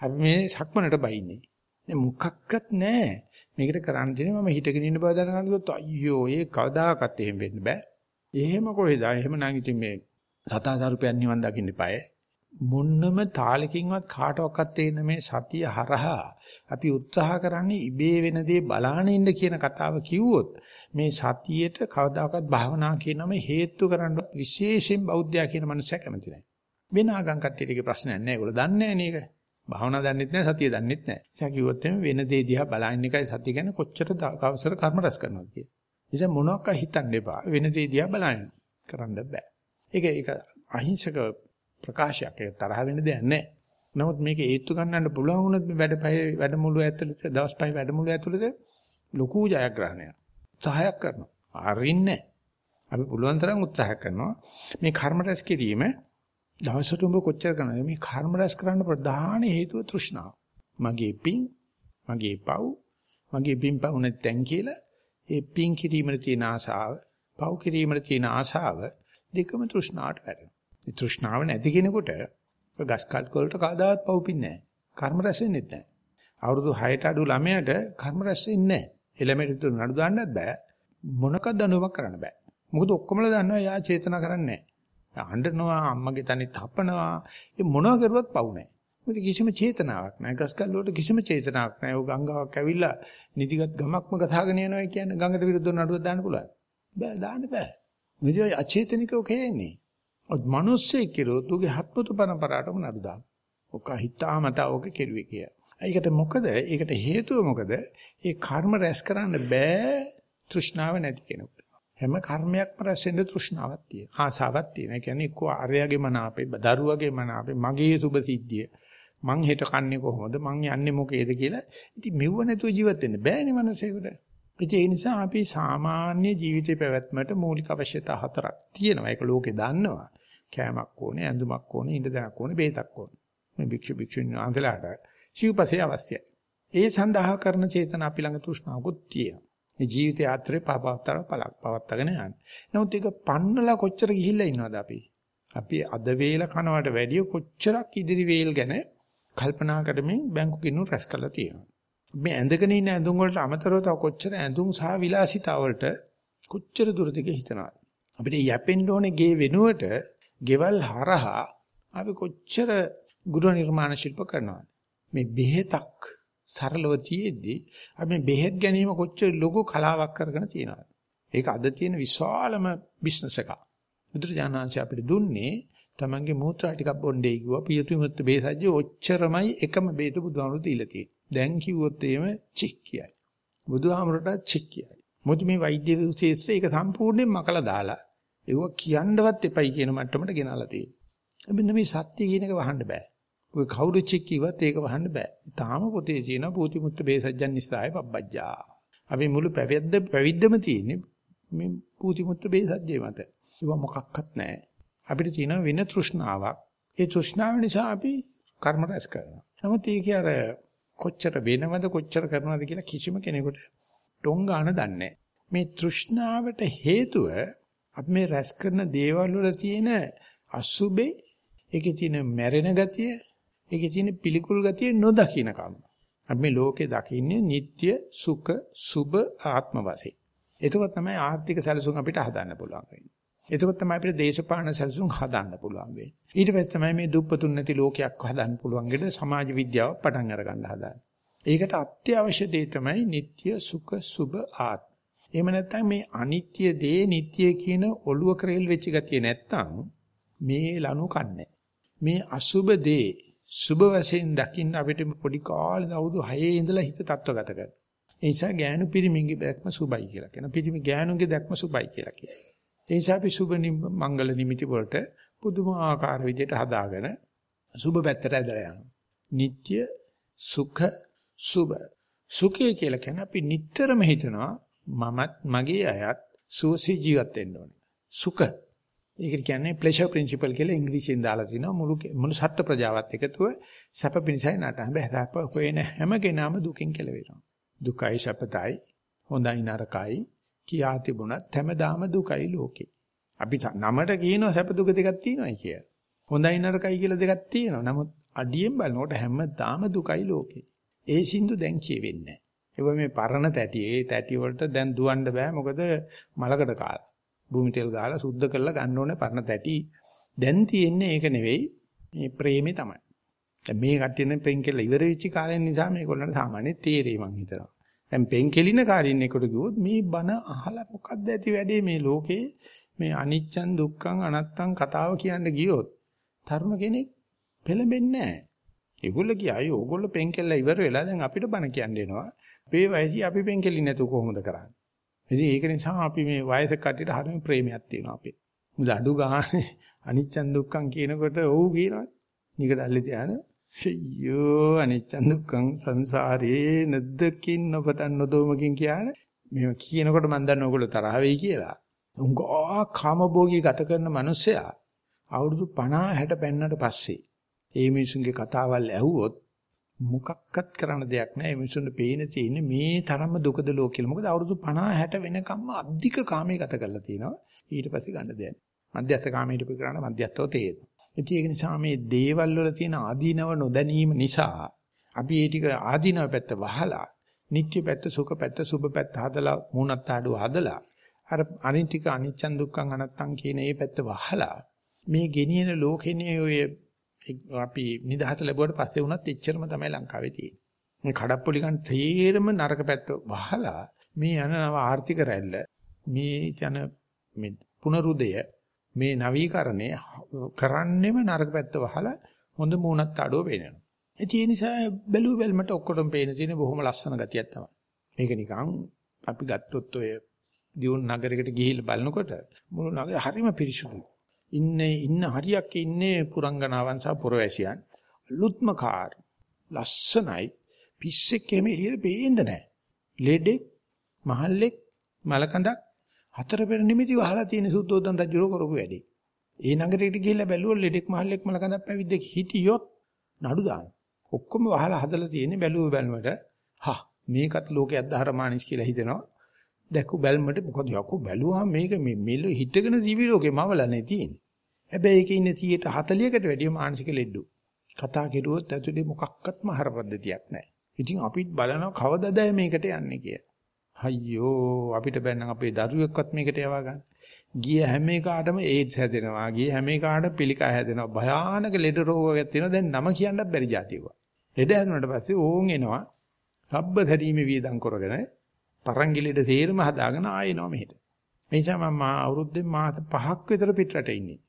අපි මේ සක්මනට බයින්නේ. නේ මොකක්වත් නැහැ. මේකට කරන්න තියෙන්නේ මම හිතගෙන ඉන්න බව දැනගන්නකොත් අයියෝ ඒ කවදාකවත් එහෙම වෙන්න බෑ. එහෙම කොහෙද? එහෙම නම් ඉතින් මේ සතාදාරුපයන් නිවන් දකින්න eBay. මොන්නම තාලකින්වත් කාටවත් තේින්න මේ සතිය හරහා අපි උත්සාහ කරන්නේ ඉබේ වෙන දේ බලාන ඉන්න කියන කතාව කිව්වොත් මේ සතියේට කවදාකවත් භාවනා කියනම හේතු කරන්න විශේෂයෙන් බෞද්ධයා කියන මනුස්සයා කැමති නැහැ. වෙන ආගම් කට්ටියගේ ප්‍රශ්නයක් නැහැ. ඒගොල්ලෝ දන්නේ නැහැ නේද? භාවනා දන්නෙත් නැහැ සතිය දන්නෙත් නැහැ. එයා කිව්වොත් එimhe වෙන දේ දිහා බලන එකයි සතිය කියන්නේ කොච්චර කවසර කර්ම රැස් කරනවද කිය. නිසා මොනවාක් හිතන්න එපා. වෙන දේ දිහා බලන්න කරන්න බෑ. ඒක ඒක අහිංසක ප්‍රකාශයක්. ඒක තරහ වෙන්න දෙයක් නැහැ. නමුත් මේක ඒත්තු ගන්නන්න පුළුවන් වුණොත් මේ වැඩපහේ වැඩමුළු ඇතුළත දවස් පහේ වැඩමුළු ඇතුළත ලොකු ජයග්‍රහණයක්. උත්සාහයක් කරනවා. අරින්නේ අපි පුළුවන් තරම් උත්සාහ කරනවා. මේ කර්ම රැස් කිරීම දවසට උඹ කොච්චර කරනවද මේ කර්ම රැස් කරන්න ප්‍රධාන හේතුව තෘෂ්ණාව. මගේ පිං, මගේ පව්, මගේ පිං පව් නැත්නම් කියලා ඒ පිං කිරීමේ තියෙන ආසාව, පව් කිරීමේ තියෙන ආසාව දෙකම තෘෂ්ණාවට වැටෙනවා. මේ තෘෂ්ණාව නැති කෙනෙකුට ගස් කල් වලට කවදාවත් පව් පින්නේ නැහැ. කර්ම රැස් වෙන්නේ නැහැ. අවුරුදු 6ට අඩු ළමයාට කර්ම රැස් වෙන්නේ නැහැ. එළමෙට නඩු දාන්නත් බෑ. මොනකද දනුවක් කරන්න බෑ. මොකද ඔක්කොමලා දන්නවා යා චේතනා කරන්නේ නැහැ. අඬනවා අම්මගේ තනිත් හපනවා ඒ මොනවා කරුවත් පව් නැහැ මොකද කිසිම චේතනාවක් නැහැ ගස්කල් වලට කිසිම චේතනාවක් නැහැ ਉਹ ගංගාවක් ඇවිල්ලා නිදිගත් ගමක්ම කතාගෙන යනවා කියන්නේ ගඟට විරුද්ධව නඩුවක් දාන්න පුළුවන් බෑ දාන්න බෑ මෙදී අචේතනිකව කියන්නේ ඔත් මිනිස්සෙක් කිරුවොත් උගේ හත්පුතු පරම්පරාවටම නඩු දාන්න ඔක හිතාමතා ඔක කෙරුවේ කිය. ඒකට මොකද? ඒකට හේතුව මොකද? ඒ කර්ම රැස් කරන්න බෑ තෘෂ්ණාව නැති කෙනෙකුට. හැම කර්මයක්ම රැස් වෙන්න තෘෂ්ණාවක් තියෙනවා. ආසාවක් තියෙනවා. ඒ කියන්නේ එක්ක ආර්යගේ මන අපේ, දරුවගේ මන අපේ, මගේ සුබ සිද්ධිය. මං හෙට කන්නේ කොහොමද? මං යන්නේ මොකේද කියලා. ඉතින් මෙව නැතුව ජීවත් වෙන්න බෑනේ මනුස්සයෙකුට. ඒ නිසා අපි සාමාන්‍ය ජීවිතේ පැවැත්මට මූලික අවශ්‍යතා හතරක් තියෙනවා. ඒක ලෝකේ දන්නවා. කෑමක් ඕනේ, ඇඳුමක් ඕනේ, ඉඳ දැනක් ඕනේ, බේතක් ඕනේ. මේ භික්ෂු භික්ෂුණී අන්තලාට සිව්පසේ අවශ්‍යයි. ඒ සඳහා කරන චේතන අපි ළඟ තෘෂ්ණාවකුත් තියෙනවා. මේ ජීවිත යාත්‍රේ පවත්තර පළක් පවත්තගෙන යන්නේ. නමුත් ඒක පන්නලා කොච්චර ගිහිල්ලා ඉන්නවද අපි? අපි අද වේල කනවට වැඩිය කොච්චරක් ඉදිරි වේල් ගැන කල්පනා කරමින් බැංකු කිනු රැස් කරලා තියෙනවා. මේ ඇඳගෙන ඉන්න ඇඳුම් වලට අමතරව තව කොච්චර ඇඳුම් සහ විලාසිතා වලට කොච්චර දුරද හිතනවා. අපිට යැපෙන්න ඕනේ ගේ වෙනුවට ගෙවල් හරහා අපි කොච්චර ගෘහ නිර්මාණ ශිල්ප කරනවද? මේ බෙහෙතක් සරලව තියෙද්දී අපි බෙහෙත් ගැනීම කොච්චර ලොකු කලාවක් කරගෙන තියෙනවද? ඒක අද තියෙන විශාලම බිස්නස් එකක්. බුදුරජාණන්සේ අපිට දුන්නේ තමන්ගේ මූත්‍රා ටිකක් බොණ්ඩේ කිව්වා පියතු මුත් බේසජ්ජ ඔච්චරමයි එකම බේත බුදුහාමුදුරු දීලා තියෙන්නේ. දැන් කිව්වොත් එහෙම චික් කියයි. බුදුහාමුදුරට චික් කියයි. මොකද මේ වෛද්‍ය ශාස්ත්‍රය ඒක සම්පූර්ණයෙන් මකලා දාලා ඒව කියන්නවත් එපයි කියන මට්ටමට ගෙනල්ලා තියෙනවා. හැබැයි මේ සත්‍ය කියන එක වහන්න බෑ. ඔය කවුරු චෙක් කිව්වත් ඒක වහන්න බෑ. තාම පොතේ තියෙනවා පූති මුත්ත බේසජ්ජන් නිසාය පබ්බජ්ජා. අපි මුළු පැවිද්ද පැවිද්දම තියෙන්නේ මේ පූති මුත්ත බේසජ්ජේ මත. ඒක මොකක්වත් නැහැ. අපිට තියෙන වෙන තෘෂ්ණාවක්. ඒ තෘෂ්ණාව නිසා අපි කර්ම රැස් කරනවා. නමුත් ඒක අර කොච්චර වෙනවද කොච්චර කරනවද කියලා කිසිම කෙනෙකුට ටොංගාන දන්නේ මේ තෘෂ්ණාවට හේතුව අපි මේ රැස් කරන දේවල් වල තියෙන අසුබේ ඒකේ තියෙන මැරෙන ගතිය ඒකේ තියෙන පිළිකුල් ගතිය නොදකින්න කම. අපි මේ ලෝකේ දකින්නේ නিত্য සුඛ සුබ ආත්ම වශයෙන්. එතකොට තමයි ආර්ථික සැලසුම් අපිට හදන්න පුළුවන් වෙන්නේ. එතකොට තමයි අපිට දේශපාලන සැලසුම් හදන්න පුළුවන් වෙන්නේ. ඊට පස්සේ තමයි මේ දුප්පතුන් නැති ලෝකයක් හදන්න පුළුවන් ගෙඩ සමාජ විද්‍යාව පටන් අරගන්න හදන්නේ. ඒකට අත්‍යවශ්‍ය දේ තමයි නিত্য සුඛ සුබ ආත්ම. එහෙම නැත්නම් මේ අනිත්‍ය දේ නিত্য කියන ඔළුව කරෙල් වෙච්ච ගතිය නැත්නම් මේ ලනු කන්නේ. මේ අසුබ දේ සුභ වශයෙන් දකින්න අපිට පොඩි කාලේ අවුරුදු 6 ඉඳලා හිත තත්වගත කරනවා. ඒ නිසා ගෑනු පිරිමින්ගේ දැක්ම සුභයි කියලා කියනවා. පිරිමි ගෑනුගේ දැක්ම සුභයි කියලා කියනවා. ඒ නිසා අපි සුභ මංගල නිමිති වලට පුදුමාකාර විදිහට හදාගෙන සුභ පැත්තට ඇදලා යනවා. නিত্য සුඛ සුභ. සුඛය කියලා කියන්නේ අපි නිටතරම හිතනවා මමත් මගේ අයත් සුවසේ ජීවත් වෙන්න ඕනේ. සුඛ. ඒකට කියන්නේ pleasure principle කියලා ඉංග්‍රීසියෙන් දාලා තිනවා මුළු මුළු සත්ත්ව ප්‍රජාවත් එකතුව සැප පිණිසයි නට. හැබැයි සැප හොයන හැම කෙනාම දුකින් කෙලවෙනවා. දුකයි සැපතයි හොඳයි නරකයි කියා තිබුණත් හැමදාම දුකයි ලෝකේ. අපි නමට කියනවා සැප දුක දෙකක් තියෙනවායි කිය. හොඳයි නරකයි කියලා දෙකක් තියෙනවා. නමුත් අඩියෙන් බලනකොට හැමදාම දුකයි ලෝකේ. ඒ සින්දු දැන් කියවෙන්නේ නැහැ. මේ පරණ තැටි ඒ තැටි වලට දැන් දුවන්න බෑ මොකද මලකඩ කාලා. භූමි තෙල් ගාලා සුද්ධ කරලා ගන්න ඕනේ පරණ තැටි. දැන් තියෙන්නේ ඒක නෙවෙයි මේ ප්‍රේමේ තමයි. දැන් මේ කට්ටියනේ පෙන් කෙල්ල ඉවර වෙච්ච කාලෙන් නිසා මේගොල්ලන්ට සාමාන්‍ය තේරෙයි මං හිතනවා. දැන් පෙන් කෙලින කාරින් එකට ගියොත් මේ බන අහලා මොකද්ද ඇති වැඩේ මේ ලෝකේ මේ අනිච්චන් දුක්ඛං අනත්තං කතාව කියන්න ගියොත් තරුණ කෙනෙක් පෙළඹෙන්නේ නැහැ. ඒගොල්ලෝ කියයි ඕගොල්ලෝ පෙන් කෙල්ල ඉවර වෙලා දැන් අපිට බන කියන්න එනවා. අපේ වයසී අපි පෙන් කෙලින් නැතුව කොහොමද කරන්නේ? ඉතින් ඒක නිසා අපි මේ වයස කට්ටියට හරිම ප්‍රේමයක් තියෙනවා අපේ. මුද අඩු ගානේ අනිච්චන් දුක්ඛං කියනකොට ඔව් කියනවා. නිකඩල්ලේ තියාන ෂයෝ අනිච්චන් දුක්ඛං සංසාරේ නද්දකින් නොපතන් නොදොමකින් කියන මේව කියනකොට මම දන්න ඕගොල්ලෝ තරහ වෙයි කියලා. උංගා කාමභෝගී ගත කරන මිනිසයා අවුරුදු 50 60 පෙන්නට පස්සේ ඒ මිනිසුන්ගේ කතාවල් ඇහුවොත් මොකක්වත් කරන්න දෙයක් නැහැ. මේ මිනිසුන්ට පේන තියෙන්නේ මේ තරම්ම දුකද ලෝක කියලා. මොකද අවුරුදු 50 60 වෙනකම්ම අධික කාමයේ ගත කරලා තියෙනවා. ඊට පස්සේ ගන්න දෙයක්. මධ්‍යස්ථ කාමයට පිටකරන මධ්‍යස්ථව තේරෙනවා. ඉතින් ඒක නිසා මේ දේවල් වල තියෙන ආදීනව නොදැනීම නිසා අපි ඒ ටික ආදීනව පැත්ත වහලා නිත්‍ය පැත්ත සුඛ පැත්ත සුභ පැත්ත හදලා මූණත් ආඩුව හදලා අර අනිත්‍යක අනිච්චන් දුක්ඛං අනත්තං කියන මේ පැත්ත වහලා මේ ගෙනියන ලෝකෙනේ ඔය අපි නිදහස ලැබුවට පස්සේ වුණත් එච්චරම තමයි ලංකාවේ තියෙන්නේ. මේ කඩප්පුලිකන් තේරම නරක පැත්ත වහලා මේ යන නව ආර්ථික රැල්ල මේ යන මේ පුනරුදය මේ නවීකරණය කරන්නෙම නරක පැත්ත වහලා හොඳ මූණත් අඩුව පේනවා. ඒ නිසා බැලු බැලමට ඔක්කොටම පේන තියෙන බොහොම ලස්සන ගතියක් තමයි. මේක නිකන් අපි ගත්තොත් ඔය දියුන් නගරයකට ගිහිල්ලා බලනකොට මුළු නගරය හරිම පිරිසුදුයි. ඉන්නේ ඉන්න හරියක් ඉන්නේ පුරංගනාවන් සහ පුරවැසියන්. ලුත්ම කාර්. ලස්සනයි. පිස්සෙක් එහෙම එළියට පේන්න නැහැ. ලෙඩෙක්, මහල්ලෙක්, මලකඳක් හතර පෙර නිමිති වහලා තියෙන සුද්ධෝදන රජුරෝ කරපු වැඩේ. ඒ නගරයට ගිහිල්ලා බැලුවොත් ලෙඩෙක් මහල්ලෙක් මලකඳක් පැවිද්දෙක් හිටියොත් නඩු දාන. ඔක්කොම වහලා හදලා තියෙන්නේ බැලුව බැලමට හා මේකත් ලෝකයේ අධහරමානිස් කියලා හිතෙනවා. දැක්කු බැලමට මොකද යකෝ බැලුවා මේක මේ මෙල හිටගෙන ජීවි ලෝකේ මවලනේ තියෙන්නේ. හැබැයි ඒකේ ඉන්නේ 140කට වැඩිය මානසික ලෙඩු. කතා කෙරුවොත් ඇතුලේ මොකක්වත්ම හර පද්ධතියක් නැහැ. ඉතින් අපිත් බලනවා කවදද මේකට යන්නේ කියලා. අයියෝ අපිට බැන්නම් අපේ දරුවෙක්වත් මේකට යවා ගන්න. ගිය හැම එකකටම ඒඩ්ස් හැදෙනවා. ගිය හැම එකකට පිළිකා හැදෙනවා. භයානක ලෙඩ රෝගයක් තියෙනවා. දැන් නම කියන්නත් බැරි જાතියක. ලෙඩ හැදුනට පස්සේ ඕන් එනවා. සබ්බ දැරීමේ වියදම් කරගෙන පරංගිලෙඩ තේරම හදාගෙන ආයෙනවා මෙහෙට. ඒ නිසා මම අවුරුද්දෙන් මාස 5ක් විතර පිටරට ඉන්නේ.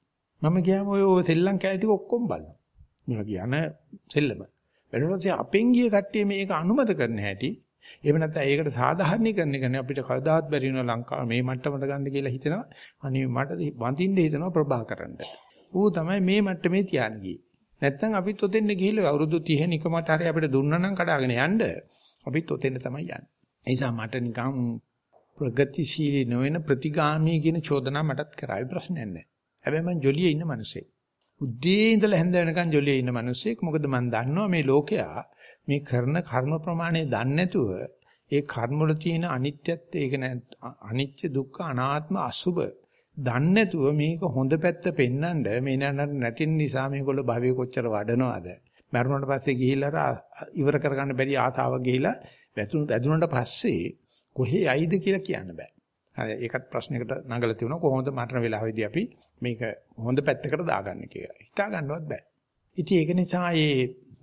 මම ගියාම ඔය සෙල්ලම් කැලේ ටික ඔක්කොම බලනවා. මේවා කියන සෙල්ලම. වෙනකොට අපෙන් ගිය කට්ටිය මේක අනුමත කරන්න හැටි එහෙම නැත්නම් ඒකට සාධාරණීකරණය කරන්නේ අපිට කවදාත් බැරි වෙන ලංකාව මේ මට්ටමට ගන්න කියලා හිතනවා. අනේ මට වඳින්න හිතනවා ප්‍රභාකරන්න. ඌ තමයි මේ මට්ටමේ තියාගෙන ගියේ. නැත්නම් අපිත් ඔතෙන්ද ගිහිල්ලා අවුරුදු 30 නිකමට හරි අපිට දුන්නා නම් කඩාගෙන යන්න අපිත් ඔතෙන්ද තමයි යන්නේ. ඒ නිසා මට නිකන් ප්‍රගතිශීලී නොවන ප්‍රතිගාමී කියන චෝදනා මටත් කරાવી ප්‍රශ්නයක් නැහැ. හැබැයි මං ජොලියේ ඉන්න මිනිසෙක්. උදේ ඉඳලා හැන්ද වෙනකන් ජොලියේ ඉන්න මිනිසෙක්. මොකද මං දන්නවා මේ ලෝකයා මේ කරන කර්ම ප්‍රමාණය දන්නේ නැතුව ඒ කර්ම වල තියෙන අනිත්‍යත්වය ඒක අනිත්‍ය දුක්ඛ අනාත්ම අසුබ දන්නේ නැතුව මේක හොඳ පැත්ත පෙන්වන්න මේ නැටින් නිසා මේගොල්ලෝ භවයේ කොච්චර වඩනවද මරුණට පස්සේ ගිහිල්ලා ඉවර කරගන්න බැරි ආතාවක් ගිහිල්ලා වැතුණු වැදුනට පස්සේ කොහේ යයිද කියලා කියන්න බෑ. හරි ඒකත් ප්‍රශ්නයකට නගලා තියුණා කොහොමද මරණ වෙලාවේදී අපි මේක හොඳ පැත්තකට දාගන්නේ කියලා. හිතා ගන්නවත් බෑ. ඉතින් ඒක නිසා මේ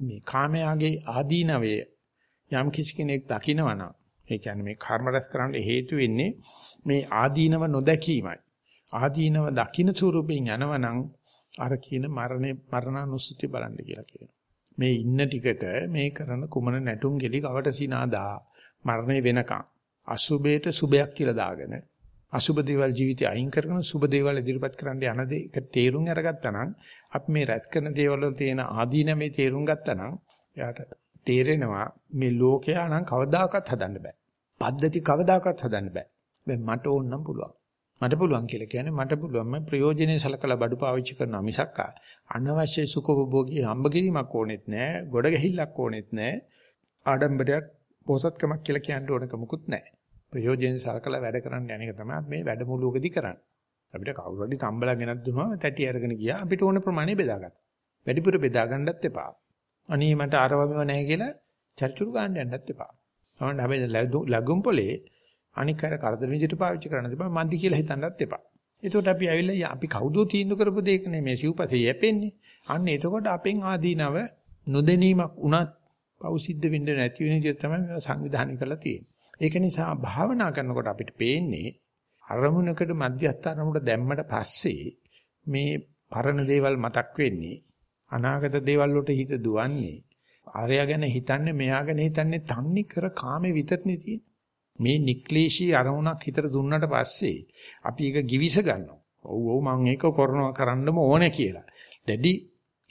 මේ කාමයාගේ ආදීනවය යම් කිසි කෙනෙක් දකිනවනම් ඒ කියන්නේ මේ කර්ම රැස් කරන්න හේතු වෙන්නේ මේ ආදීනව නොදැකීමයි. ආදීනව දකින්න ස්වරූපයෙන් යනවනම් අර කියන මරණේ මරණානුස්සතිය බලන්න කියලා කියනවා. මේ ඉන්න ටිකට මේ කරන කුමන නැටුම් ගෙලි කවට සිනාදා මරණය වෙනකන් අසුබේට සුබයක් කියලා දාගෙන අසුබ දේවල් ජීවිතය අයින් කරගෙන සුබ දේවල් ඉදිරිපත් කරන්න යන දෙයක තේරුම් අරගත්තා නම් අපි මේ රැස් කරන දේවල් වල තියෙන ආදීනමේ තේරුම් ගත්තා නම් එයාට තේරෙනවා මේ ලෝකයා නම් කවදාකවත් හදන්න බෑ. පද්ධති කවදාකවත් හදන්න බෑ. මේ මට ඕන නම් පුළුවන්. මට පුළුවන් කියලා කියන්නේ මට පුළුවන් මම ප්‍රයෝජනෙයි සලකලා බඩු පාවිච්චි කරනවා මිසක් අනවශ්‍ය සුඛෝපභෝගී හම්බ කිරීමක් ඕනෙත් නෑ. ගොඩ ගැහිල්ලක් ඕනෙත් නෑ. ආඩම්බරයක් පොසත්කමක් කියලා කියන්න ඕනකමකුත් නෑ. ප්‍රයෝජනෙයි සලකලා වැඩ කරන්න යන එක තමයි මේ වැඩමුළුවකදී කරන්නේ. අපිට කවුරු හරි තම්බලා ගෙනත් දුන්නා තැටි අරගෙන ගියා අපිට ඕන ප්‍රමාණය බෙදාගත්තා. වැඩිපුර බෙදා ගන්නත් එපා. අනේ මට අරවමව නැහැ කියලා චර්චුරු ගන්න යන්නත් එපා. තමයි හැබැයි ලැබුම් පොලේ අනික් අය කරදර විදිහට පාවිච්චි කරන්න තිබා මන්දි කියලා හිතන්නත් එපා. එතකොට අපි ඇවිල්ලා අපි කවුදෝ තීන්දුව කරපු දෙයක නෙමේ සිව්පසේ යැපෙන්නේ. අන්න එතකොට අපෙන් ආදීනව නොදැනීමක් උනත් පෞසිද්ධ වෙන්න නැති වෙන විදිහ තමයි සංවිධානය කරලා තියෙන්නේ. ඒක නිසා භාවනා කරනකොට අපිට පේන්නේ අරමුණකට මධ්‍යස්ථ අරමුණට දැම්මට පස්සේ මේ පරණ දේවල් මතක් වෙන්නේ අනාගත දේවල් වලට හිත දුවන්නේ ආර්ය ගැන හිතන්නේ මෙයා ගැන හිතන්නේ තන්නේ කර කාමේ විතරනේ තියෙන්නේ මේ නික්ලේශී අරමුණක් හිතට දුන්නට පස්සේ අපි ඒක ගිවිස ගන්නවා. ඔව් ඔව් මම ඒක කරනවා කරන්නම ඕනේ කියලා. දැඩි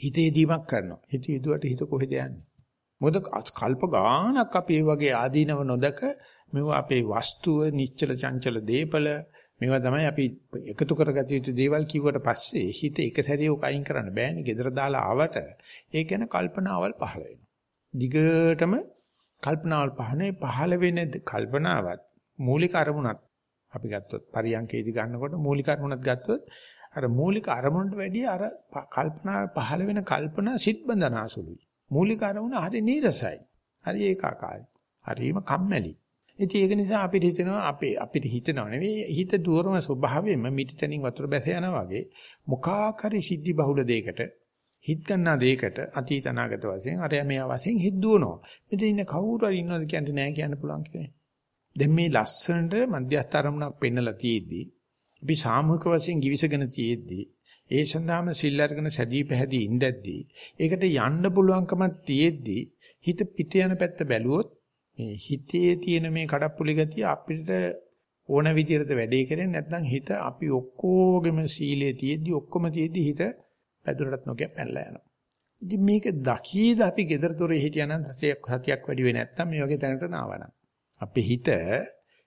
හිතේදීමක් කරනවා. හිත යදුවට හිත කොහෙද යන්නේ? මොකද කල්ප ගානක් අපි මේ වගේ ආදීනව නොදක මේවා අපේ වස්තුව නිශ්චල චංචල දීපල මේවා තමයි අපි එකතු කරගatiya යුතු දේවල් කිව්වට පස්සේ හිත එක සැරේ ඔක අයින් කරන්න බෑනේ. gedara දාලා ආවට ඒ ගැන කල්පනාවල් පහළ වෙනවා. දිගටම කල්පනාවල් පහනේ පහළ වෙන කල්පනාවත් මූලික අරමුණත් අපි ගත්තොත් පරියන්කේදී ගන්නකොට මූලික අරමුණත් ගත්තොත් අර මූලික අරමුණට වැඩිය අර කල්පනා පහළ වෙන කල්පනා සිත් බඳනාසුලුයි. මූලික අරමුණ හරි නීරසයි. හරි ඒකාකාරයි. හරිම කම්මැලි. ඉතින් ඒක නිසා අපිට හිතෙනවා අපේ අපිට හිතනව නෙවෙයි හිත දුරම ස්වභාවයෙන්ම මිටිතනින් වතුර බැස යනවා වගේ මොකාක් හරි සිද්ධි බහුල දෙයකට හිත ගන්නා දෙයකට අතීත අනාගත වශයෙන් අරය මෙයා වශයෙන් හිත දුවනවා. මෙතන ඉන්න කවුරු හරි ඉන්නවද කියන්නේ නෑ කියන්න පුළුවන් කියන්නේ. දැන් මේ ලස්සනට මධ්‍යස්ථ අරමුණක් පෙන්නලා තියෙද්දී අපි සාමූහික වශයෙන් givisගෙන තියෙද්දී ඒ සඳහාම සිල් අරගෙන සැදී පැහැදී ඉඳද්දී ඒකට යන්න පුළුවන්කමක් තියෙද්දී හිත පිට යන පැත්ත බැලුවොත් මේ හිතේ තියෙන මේ කඩප්පුලි ගතිය අපිට ඕන විදිහට වැඩේ කරන්නේ නැත්නම් හිත අපි ඔක්කොගෙම සීලයේ තියෙද්දි ඔක්කොම තියෙද්දි හිත පැදුරටත් නොකිය පැනලා යනවා. ඉතින් මේක දකීද අපි gedara dore හිටියනම් සතියක් සතියක් වැඩි වෙන්නේ නැත්නම් මේ වගේ තැනකට නාවනම්. අපේ හිත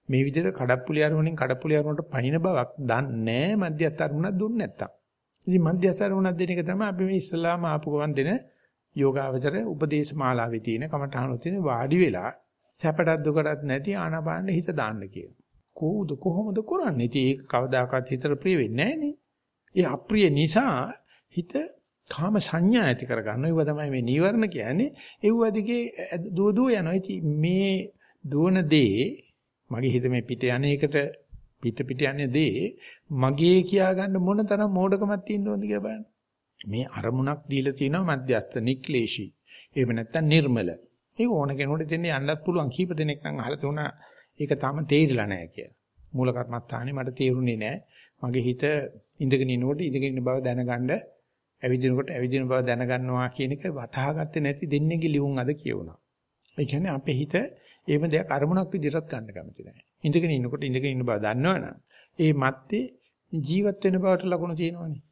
මේ විදිහට කඩප්පුලි අරමුණෙන් කඩප්පුලි අරමුණට පයින් බවක් දන්නේ මධ්‍යස්ථ අරමුණක් දුන්නේ නැත්තම්. ඉතින් මධ්‍යස්ථ අරමුණක් දෙන එක තමයි අපි මේ ඉස්ලාම ආපු ගමන් දෙන යෝගාවචර උපදේශ මාලාවේ තියෙන කමඨහනෝ තියෙන වාඩි වෙලා සැපටත් දුකටත් නැති ආනාපානෙ හිත දාන්න කියන. කොහොමද කොහොමද කරන්නේ? ඉතින් ඒක කවදාකවත් හිතට ප්‍රිය වෙන්නේ නැහැ නේ. ඒ අප්‍රිය නිසා හිත කාම සංඥා ඇති කරගන්න. ඒව තමයි මේ නීවරණ කියන්නේ. ඒව දිගේ දුව දුව යනවා. ඉතින් මේ දුවන දේ මගේ හිත මේ පිට යන එකට පිට පිට යන්නේ දේ මගේ කියා ගන්න මොන තරම් මෝඩකමක් තියෙන්න ඕනද කියලා බලන්න. මේ අරමුණක් දීලා තිනවා මධ්‍යස්ථ නික්ලේශී. එහෙම නැත්නම් නිර්මල. ඒක ඕන කෙනෙකුට දෙන්න යන්නත් පුළුවන්. කීප දෙනෙක් නම් අහලා තුණා ඒක තාම තේරිලා නැහැ කියලා. මූල කර්මස්ථානේ මට තේරුනේ නැහැ. මගේ හිත ඉඳගෙන ඉනකොට ඉඳගෙන ඉන්න බව දැනගන්න ඇවිදිනකොට ඇවිදින බව දැනගන්නවා කියන එක වටහා ගත්තේ නැති දෙන්නේගේ ලියුම් අද කියවුණා. ඒ කියන්නේ අපේ හිත එහෙම දෙයක් අරමුණක් විදිහට ගන්න කැමති නැහැ. ඉඳගෙන ඉන්නකොට ඉඳගෙන ඉන්න බව දන්නවනම් ඒ මැත්තේ ජීවත් වෙන බවට ලකුණු තියෙනවනේ.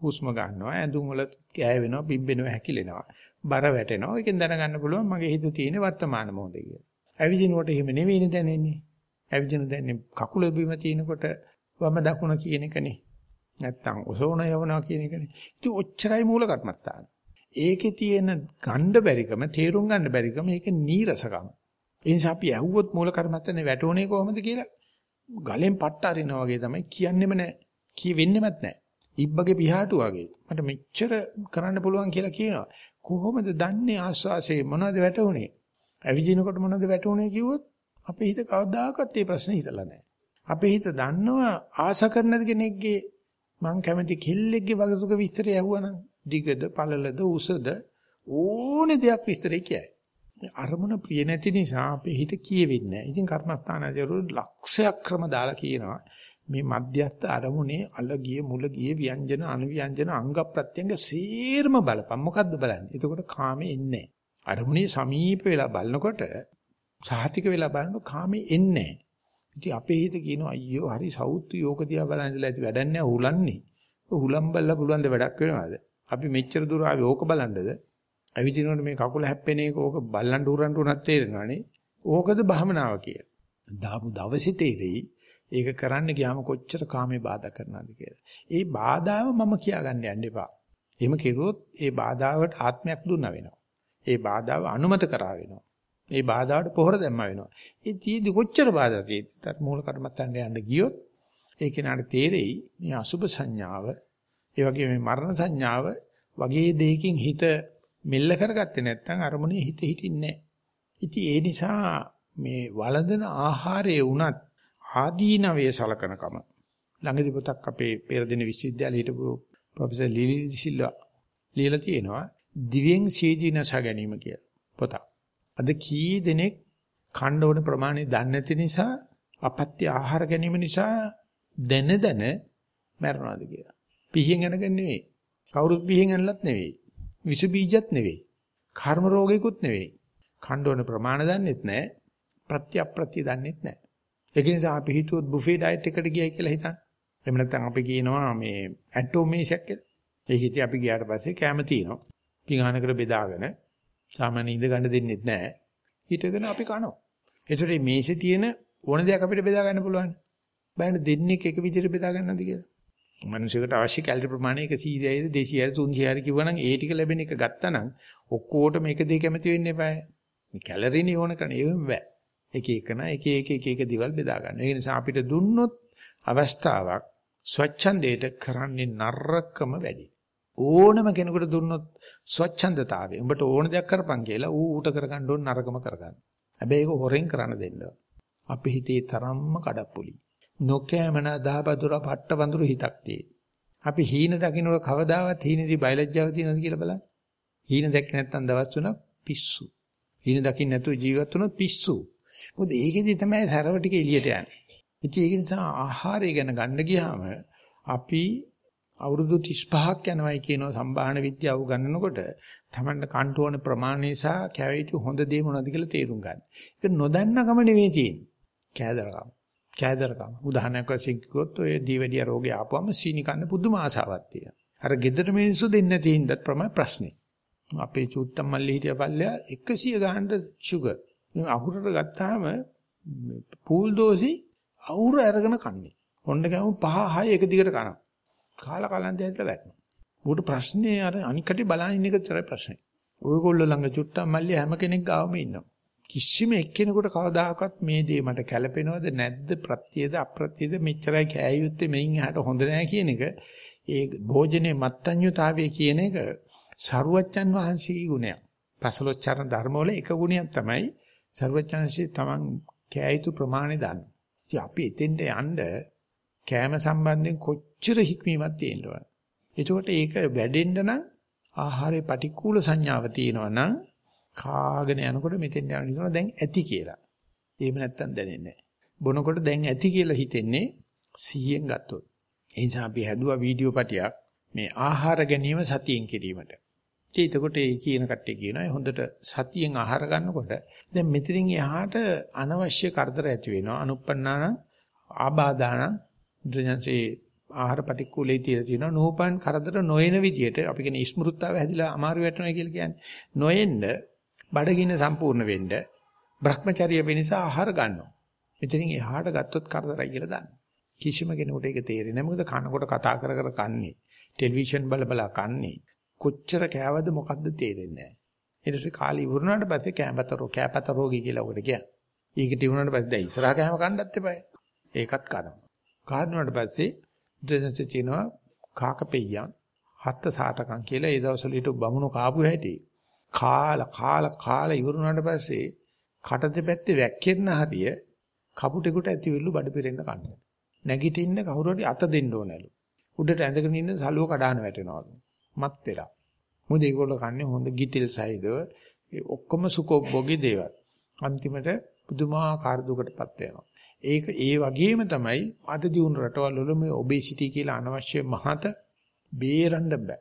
හුස්ම ගන්නවා, ඇඳුම් වල කෑවෙනවා, පිම්බෙනවා, හැකිලෙනවා. බර වැටෙනවා. ඒකෙන් දැනගන්න පුළුවන් මගේ හිත තියෙන වර්තමාන මොහොතේ කියලා. ඇවිදිනකොට එහෙම නෙවෙයිනේ දැනෙන්නේ. ඇවිදින දැනෙන්නේ කකුල බිම තියෙනකොට වම දකුණ කියන එකනේ. නැත්තම් ඔසෝන යවනවා කියන එකනේ. ඉතින් ඔච්චරයි මූල කර්මත්තාන. ඒකේ තියෙන ගණ්ඩ බැරිකම, තේරුම් ගන්න බැරිකම ඒක නීරසකම. ඒ නිසා අපි ඇහුවොත් මූල කර්මත්තනේ වැටුනේ කොහොමද කියලා ගලෙන් පට්ට අරිනා වගේ තමයි කියන්නෙම නැහැ. කියෙවෙන්නෙමත් නැහැ. ඉබ්බගේ පිහාටු වගේ. මට මෙච්චර කරන්න පුළුවන් කියලා කියනවා. කොහොමද දන්නේ ආස්වාසේ මොනවද වැටුනේ? ඇවිදිනකොට මොනවද වැටුනේ කිව්වොත් අපේ හිත කවදාකවත් මේ ප්‍රශ්නේ හිතලා නැහැ. අපේ හිත දන්නවා ආස කරන කෙනෙක්ගේ මං කැමති කෙල්ලෙක්ගේ වගසුක විස්තරය ඇහුවනම් දිගද පළලද උසද ඕනේ දෙයක් විස්තරේ කියයි. අරමුණ ප්‍රිය නැති නිසා අපේ හිත කියෙවෙන්නේ නැහැ. ඉතින් කර්මස්ථානදීරු ලක්ෂයක් ක්‍රම දාලා කියනවා මේ මධ්‍යස්ථ අරමුණේ අලගිය මුලගිය ව්‍යංජන අනුව්‍යංජන අංග ප්‍රත්‍යංග සේරම බලපන්. මොකද්ද බලන්නේ? එතකොට කාමේ එන්නේ අරමුණේ සමීප වෙලා බලනකොට සාහිතික වෙලා බලනකොට කාමේ එන්නේ ඉතින් අපේ හිත කියනවා අයියෝ හරි සෞතු යෝග දිහා බලන් ඉඳලා ඇති වැඩක් නැහැ හුලන්නේ. හුලම් බල්ලා පුළුවන් ද වැඩක් වෙනවද? අපි මෙච්චර දුර ආවේ ඕක බලන්නද? ඇවිදිනකොට මේ කකුල හැප්පෙන එක ඕක බල්ලන්ට උරන්ට උනත් තේරෙනවනේ. ඕකද භවනාව කියලා. දාපු දවසේ තේරෙයි ඒක කරන්න ගියාම කොච්චර කාමේ බාධා කරනවද කියලා. ඒ බාධාව මම කියාගන්න යන්න එපා. එහෙම කෙරුවොත් ඒ බාධාවට ආත්මයක් දුන්නා වෙනවා. ඒ බාධාව අනුමත කරා වෙනවා. ඒ බාධාවට පොහොර දැම්මා වෙනවා. ඒ තීදි කොච්චර බාධා තියෙද්දි තත් මූල කර්මත්තන්ට යන්න ගියොත් ඒ කෙනාට තේරෙයි මේ අසුභ සංඥාව, ඒ වගේ මේ මරණ සංඥාව වගේ දෙයකින් හිත මෙල්ල කරගත්තේ නැත්නම් අරමුණේ හිත හිටින්නේ නැහැ. ඉතින් ඒ නිසා මේ වළඳන ආහාරයේ උනත් ආදීනවේ සලකනකම ළඟදී පොතක් අපේ පෙරදින විශ්වවිද්‍යාලයේ හිටපු ප්‍රොෆෙසර් ලීලි සිල්වා ලියලා තියෙනවා දිවෙන් සීදීනස ගැනීම කියලා පොතක්. අද කී දෙනෙක් කණ්ඩ ඕන ප්‍රමාණය දන්නේ නැති නිසා අපත්‍ය ආහාර ගැනීම නිසා දැන දැන මැරෙනවාද කියලා. පිහින් යනක නෙවෙයි. කවුරුත් පිහින් යනලත් නෙවෙයි. විස බීජත් නෙවෙයි. කර්ම රෝගයකුත් නෙවෙයි. කණ්ඩ ඕන ප්‍රමාණ දන්නෙත් නැහැ. ප්‍රත්‍ය අප්‍රත්‍ය දන්නෙත් නැහැ. ඒක නිසා අපි හිතුවොත් බුෆේ ඩයට් එකට ගියයි කියලා හිතන්න. එහෙම නැත්නම් අපි කියනවා මේ ඇටෝමේෂක් කියලා. ඒ හිතේ අපි ගියාට පස්සේ කැම තියෙනවා. පිඟානකට බෙදාගෙන සාමාන්‍ය ඉඳ ගන්න දෙන්නෙත් නැහැ. හිටගෙන අපි කනවා. ඒතර මේ මේසේ තියෙන ඕන දෙයක් අපිට බෙදා ගන්න පුළුවන්. බෑන දෙන්නේ එක විදිහට බෙදා ගන්නද කියලා. මිනිසෙකුට අවශ්‍ය කැලරි ප්‍රමාණය 100යිද 200යිද 300යිද කිව්වනම් ඒ ටික ලැබෙන එක ගත්තා නම් ඔක්කොටම එක දෙයක් කැමති වෙන්න එපා. මේ කැලරිනේ ඕන කරන්නේ ඒවෙම බෑ. එක එකන එක එක එක එක දේවල් බෙදා ගන්න. ඒ නිසා අපිට දුන්නොත් අවස්ථාවක් ස්වච්ඡන්දයට කරන්නේ නරකම වැඩි. ඕනම කෙනෙකුට දුන්නොත් ස්වච්ඡන්දතාවය. උඹට ඕන දෙයක් කරපන් කියලා ඌ ඌට කරගන්න ඕන නරකම කරගන්න. හැබැයි ඒක හොරෙන් කරන්න දෙන්න. අපේ හිතේ තරම්ම කඩප්පුලි. නොකෑමන දහබදුර පට්ටවඳුරු හිතක් තියෙයි. අපි හීන දකින්නකොට කවදාවත් හීනේදී බයලජ්ජාව තියෙනවද කියලා බලන්න. හීන දැක්ක නැත්නම් දවස් තුනක් පිස්සු. හීන දකින්න නැතුව ජීවත් වුණොත් පිස්සු. මොකද ඒකෙදි තමයි සරව ටික එළියට යන්නේ. ඉතින් ඒක නිසා ආහාරය ගැන ගන්න ගියාම අපි අවුරුදු 35ක් යනවායි කියන සම්භාහන විද්‍යාව ගන්නකොට තමන්ට කන්ට ඕන ප්‍රමාණය සහ කැවිටි හොඳ දේ මොනවද කියලා තේරුම් ගන්න. ඒක නොදන්නකම නෙවෙයි තියෙන්නේ. කෑදරකම. කෑදරකම. උදාහරණයක් වශයෙන් කිව්වොත් ඔය දීවැඩිය රෝගය ආපුවම සීනි කන්න පුදුම ආසාවක් තියෙනවා. අර ගෙදර මිනිස්සු දෙන්නේ නැති හින්දාත් ප්‍රමා ප්‍රශ්නේ. අපේ චුට්ටම් මල්ලි හිටිය පල්ලෙයා 100 ගහන්න ෂුගර්. මේ අහුරට ගත්තාම පූල් දෝසි අවුර අරගෙන කන්නේ. හොන්න ගම පහ හය එක දිගට කනවා. කාලා කලන්තය ඇතුළට වැටෙනවා. උකට ප්‍රශ්නේ අර අනිකට බලන ඉන්න එක විතරයි ප්‍රශ්නේ. ඔයගොල්ලෝ ළඟ චුට්ටම් මල්ලි හැම කෙනෙක් ගාවම ඉන්නවා. කිසිම එක්කෙනෙකුට කවදාකවත් මේ දේ මට කැළපෙනවද නැද්ද ප්‍රත්‍යද අප්‍රත්‍යද මෙච්චරයි කෑයුත්තේ මෙයින් එහාට හොඳ නැහැ කියන එක ඒ භෝජනයේ මත්ඤ්‍යතාවය කියන එක සරුවච්චන් වහන්සේගේ ගුණයක්. පසලොච්චරණ ධර්මවල එක ගුණයක් තමයි සර්වඥාන්සේ තමන් කෑයුතු ප්‍රමාණය දන්න. ඉතින් අපි එතෙන්ට යන්න කෑම සම්බන්ධයෙන් කොච්චර හික්මීමක් තියෙනවද? එතකොට ඒක වැඩෙන්න නම් ආහාරයේ පටික්කුල සංඥාව තියෙනවා නම් කාගෙන යනකොට මෙතෙන් යන නිසා දැන් ඇති කියලා. එහෙම නැත්තම් දැනෙන්නේ නැහැ. බොනකොට දැන් ඇති කියලා හිතෙන්නේ 100ෙන් ගත්තොත්. ඒ නිසා අපි හැදුවා වීඩියෝ පටියක් මේ ආහාර ගැනීම සතියෙන් කිරීමට. ඉතින් එතකොට ඒ කියන කට්ටිය කියනවා හොඳට සතියෙන් ආහාර ගන්නකොට දැන් මෙතනින් එහාට අනවශ්‍ය කරදර ඇති වෙනවා. අනුප්පන්නාන ආබාධාන දෙයන්සේ ආහාර පටික්කුලේ තියලා තියෙනවා. නෝපන් කරදර නොයන විදියට අපි කියන ස්මෘත්තාව හැදිලා අමාරු වැටෙනවා කියලා කියන්නේ. නොයෙන්න බඩගින්න සම්පූර්ණ වෙන්න Brahmacharya වෙනස ආහාර ගන්නවා. මෙතනින් එහාට ගත්තොත් කරදරයි කියලා දන්න. කිසිම කෙනෙකුට ඒක තේරෙන්නේ නැහැ. මොකද කනකොට කතා කර කර කන්නේ. ටෙලිවිෂන් බල බල කන්නේ. කොච්චර කෑවද මොකද්ද තේරෙන්නේ නැහැ. ඊට පස්සේ කාලේ ඉවරනාට පස්සේ කෑමතරෝ කෑපත රෝගී කියලා උකට කියන්නේ. ඊකට ඉවරනාට පස්සේ දැන් ඉස්සරහා කෑම කන්නත් එපායි. ඒකත් කනවා. කාඩුණාට පස්සේ දෙනසේ තියනවා කාකපෙయ్యන් හත්ත සාටකම් කියලා ඒ දවස්වල ඊට බමුණු කාපු හැටි. කාලා කාලා කාලා ඉවරනාට පස්සේ කට දෙපැත්තේ වැක්කෙන්න හරිය කපුටෙකුට ඇතිවිල්ලු බඩ පිරෙන්න කන්න. නැගිටින්න කවුරු හරි අත දෙන්න ඕනලු. උඩට ඇඳගෙන ඉන්න සලුව කඩාන වැටෙනවලු. මත් වෙලා. මොකද ඒගොල්ලෝ කන්නේ හොඳ ගිටිල් සහිතව ඒ ඔක්කොම සුඛෝභෝගී දේවල්. අන්තිමට පුදුමාකාර දුකටපත් වෙනවා. ඒක ඒ වගේම තමයි අද දියුණු රටවල් වල මේ ඔබේසිටි කියලා අනවශ්‍ය මහත බේරන්න බෑ.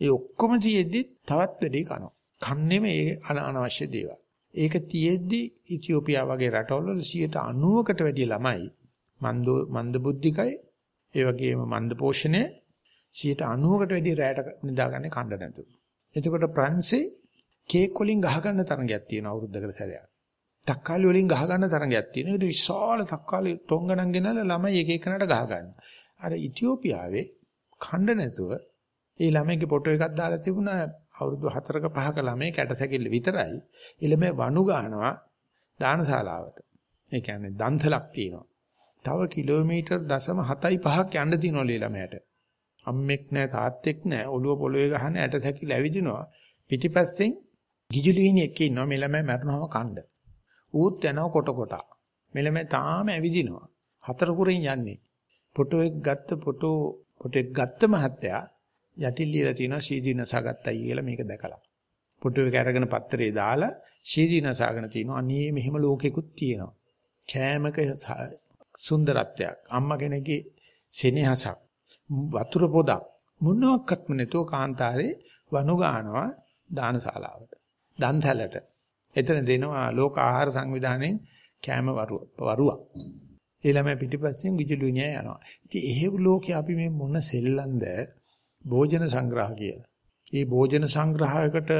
ඒ ඔක්කොම තියෙද්දි තවත් වැඩි කනවා. කන්නේ මේ අනවශ්‍ය දේවල්. ඒක තියෙද්දි ඉතියෝපියා වගේ රටවල් වල 90කට වැඩිය ළමයි මන්ද මන්ද බුද්ධිකයි ඒ වගේම මන්ද පෝෂණය 90කට වැඩිය රැයට නිදාගන්නේ කණ්ඩ නැතුව. එතකොට ප්‍රංශේ කේක් වලින් ගහ ගන්න තරගයක් තියෙනවා අවුරුද්දකට සැරයක්. තක්කාලි වලින් ගහ ගන්න තරගයක් තියෙනවා. ඒකට විශාල තක්කාලි තොංගණන් ගෙනල්ලා ළමයි එක එකනට ගහ ගන්න. අර ඉතියෝපියාවේ කණ්ඩ නැතුව ඒ ළමයිගේ ෆොටෝ එකක් දාලා තිබුණා අවුරුදු 4ක 5ක ළමයි කැටසැකිල්ල විතරයි. ඊළමේ වනු ගන්නවා දානශාලාවට. ඒ කියන්නේ දන්තලක් තියෙනවා. තව කිලෝමීටර් 0.75ක් යන්න තියෙනවා ළමයට. අම්මෙක් නැහැ තාත්තෙක් නැහැ ඔළුව පොළවේ ගහන ඇටසැකිල්ල ඇවිදිනවා. පිටිපස්සෙන් ගිජුලිනියෙක් ඉන්නවා මේ ළමයි මරනවම කණ්ඩ. ඌත් යනවා කොට කොට. මේ ළමයි තාම ඇවිදිනවා. හතර කුරෙන් යන්නේ. ෆොටෝ එක ගත්ත ෆොටෝ ෆොටෝ එක ගත්ත මහත්තයා යටිල් ලියලා තියෙනවා සීදී නසාගත්තයි කියලා මේක දැකලා. ෆොටෝ එක අරගෙන පත්තරේ දාලා සීදී නසාගෙන තිනවා. අනේ මෙහෙම ලෝකෙකුත් තියෙනවා. කෑමක සුන්දරත්වයක්. අම්මා කෙනෙක්ගේ සෙනෙහසක්. වතුර පොදක් මොනවාක්වත්ම නැතුව කාන්තාරේ වනු ගන්නවා දානශාලාවට. දන්තැලට. එතන දෙනවා ලෝක ආහාර සංවිධානයෙන් කෑම වරුවක්. ඒ ළමයි පිටිපස්සෙන් විජිලුණිය යනවා. ඉතින් එහෙව් ලෝකේ අපි මේ මොන සෙල්ලම්ද භෝජන සංග්‍රහ කියලා. මේ භෝජන සංග්‍රහයකට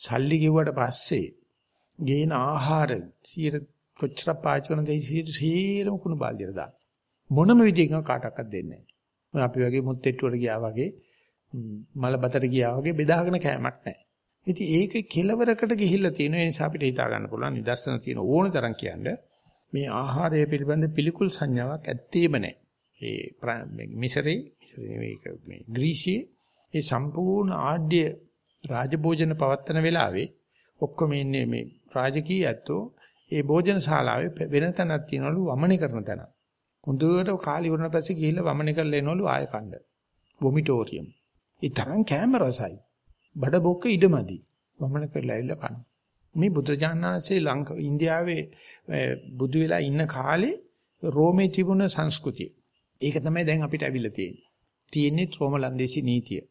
සල්ලි ගෙවුවට පස්සේ ගේන ආහාර 100 කොච්චර පාවිච්චි කරන දේ 100 සීරම කුණු බාල්දියට දාන්න. මොනම විදිහකින් කාටවත් දෙන්නේ නැහැ. අපි වගේ මුත්තේට්ටුවට ගියා වගේ මල බතට ගියා වගේ බෙදාගෙන කෑමක් නැහැ. ඉතින් ඒක කෙලවරකට ගිහිල්ලා තියෙන නිසා අපිට හිතා ගන්න පුළුවන් නිදර්ශන තියෙන ඕන තරම් කියන්නේ මේ ආහාරය පිළිබඳ පිළිකුල් සංඥාවක් ඇත්තේම නැහැ. ඒ මිසරේ මේක මේ ග්‍රීසියේ ඒ සම්පූර්ණ ආඩ්‍ය රාජභෝජන පවත්තන වෙලාවේ ඔක්කොම ඉන්නේ මේ රාජකීය ඇත්තෝ ඒ භෝජන ශාලාවේ වෙන තැනක් තියනවලු වමනේ කරන තැන. හොඳට කාලි වුණා පස්සේ ගිහිල්ලා වමනේ කරලා එනවලු ආය කණ්ඩ. වොමිටෝරියම්. ඒ තරම් කැමරසයි. බඩ බොක්ක ඉඩමදි. වමනේ කරලා ඇවිල්ලා කන. මේ බුදුරජාණන්සේ ලංක ඉන්දියාවේ බුදු වෙලා ඉන්න කාලේ රෝමේ තිබුණ සංස්කෘතිය. ඒක තමයි දැන් අපිට අවිල්ල තියෙන්නේ. තියෙන්නේ රෝමලන්දේසි නීතිය.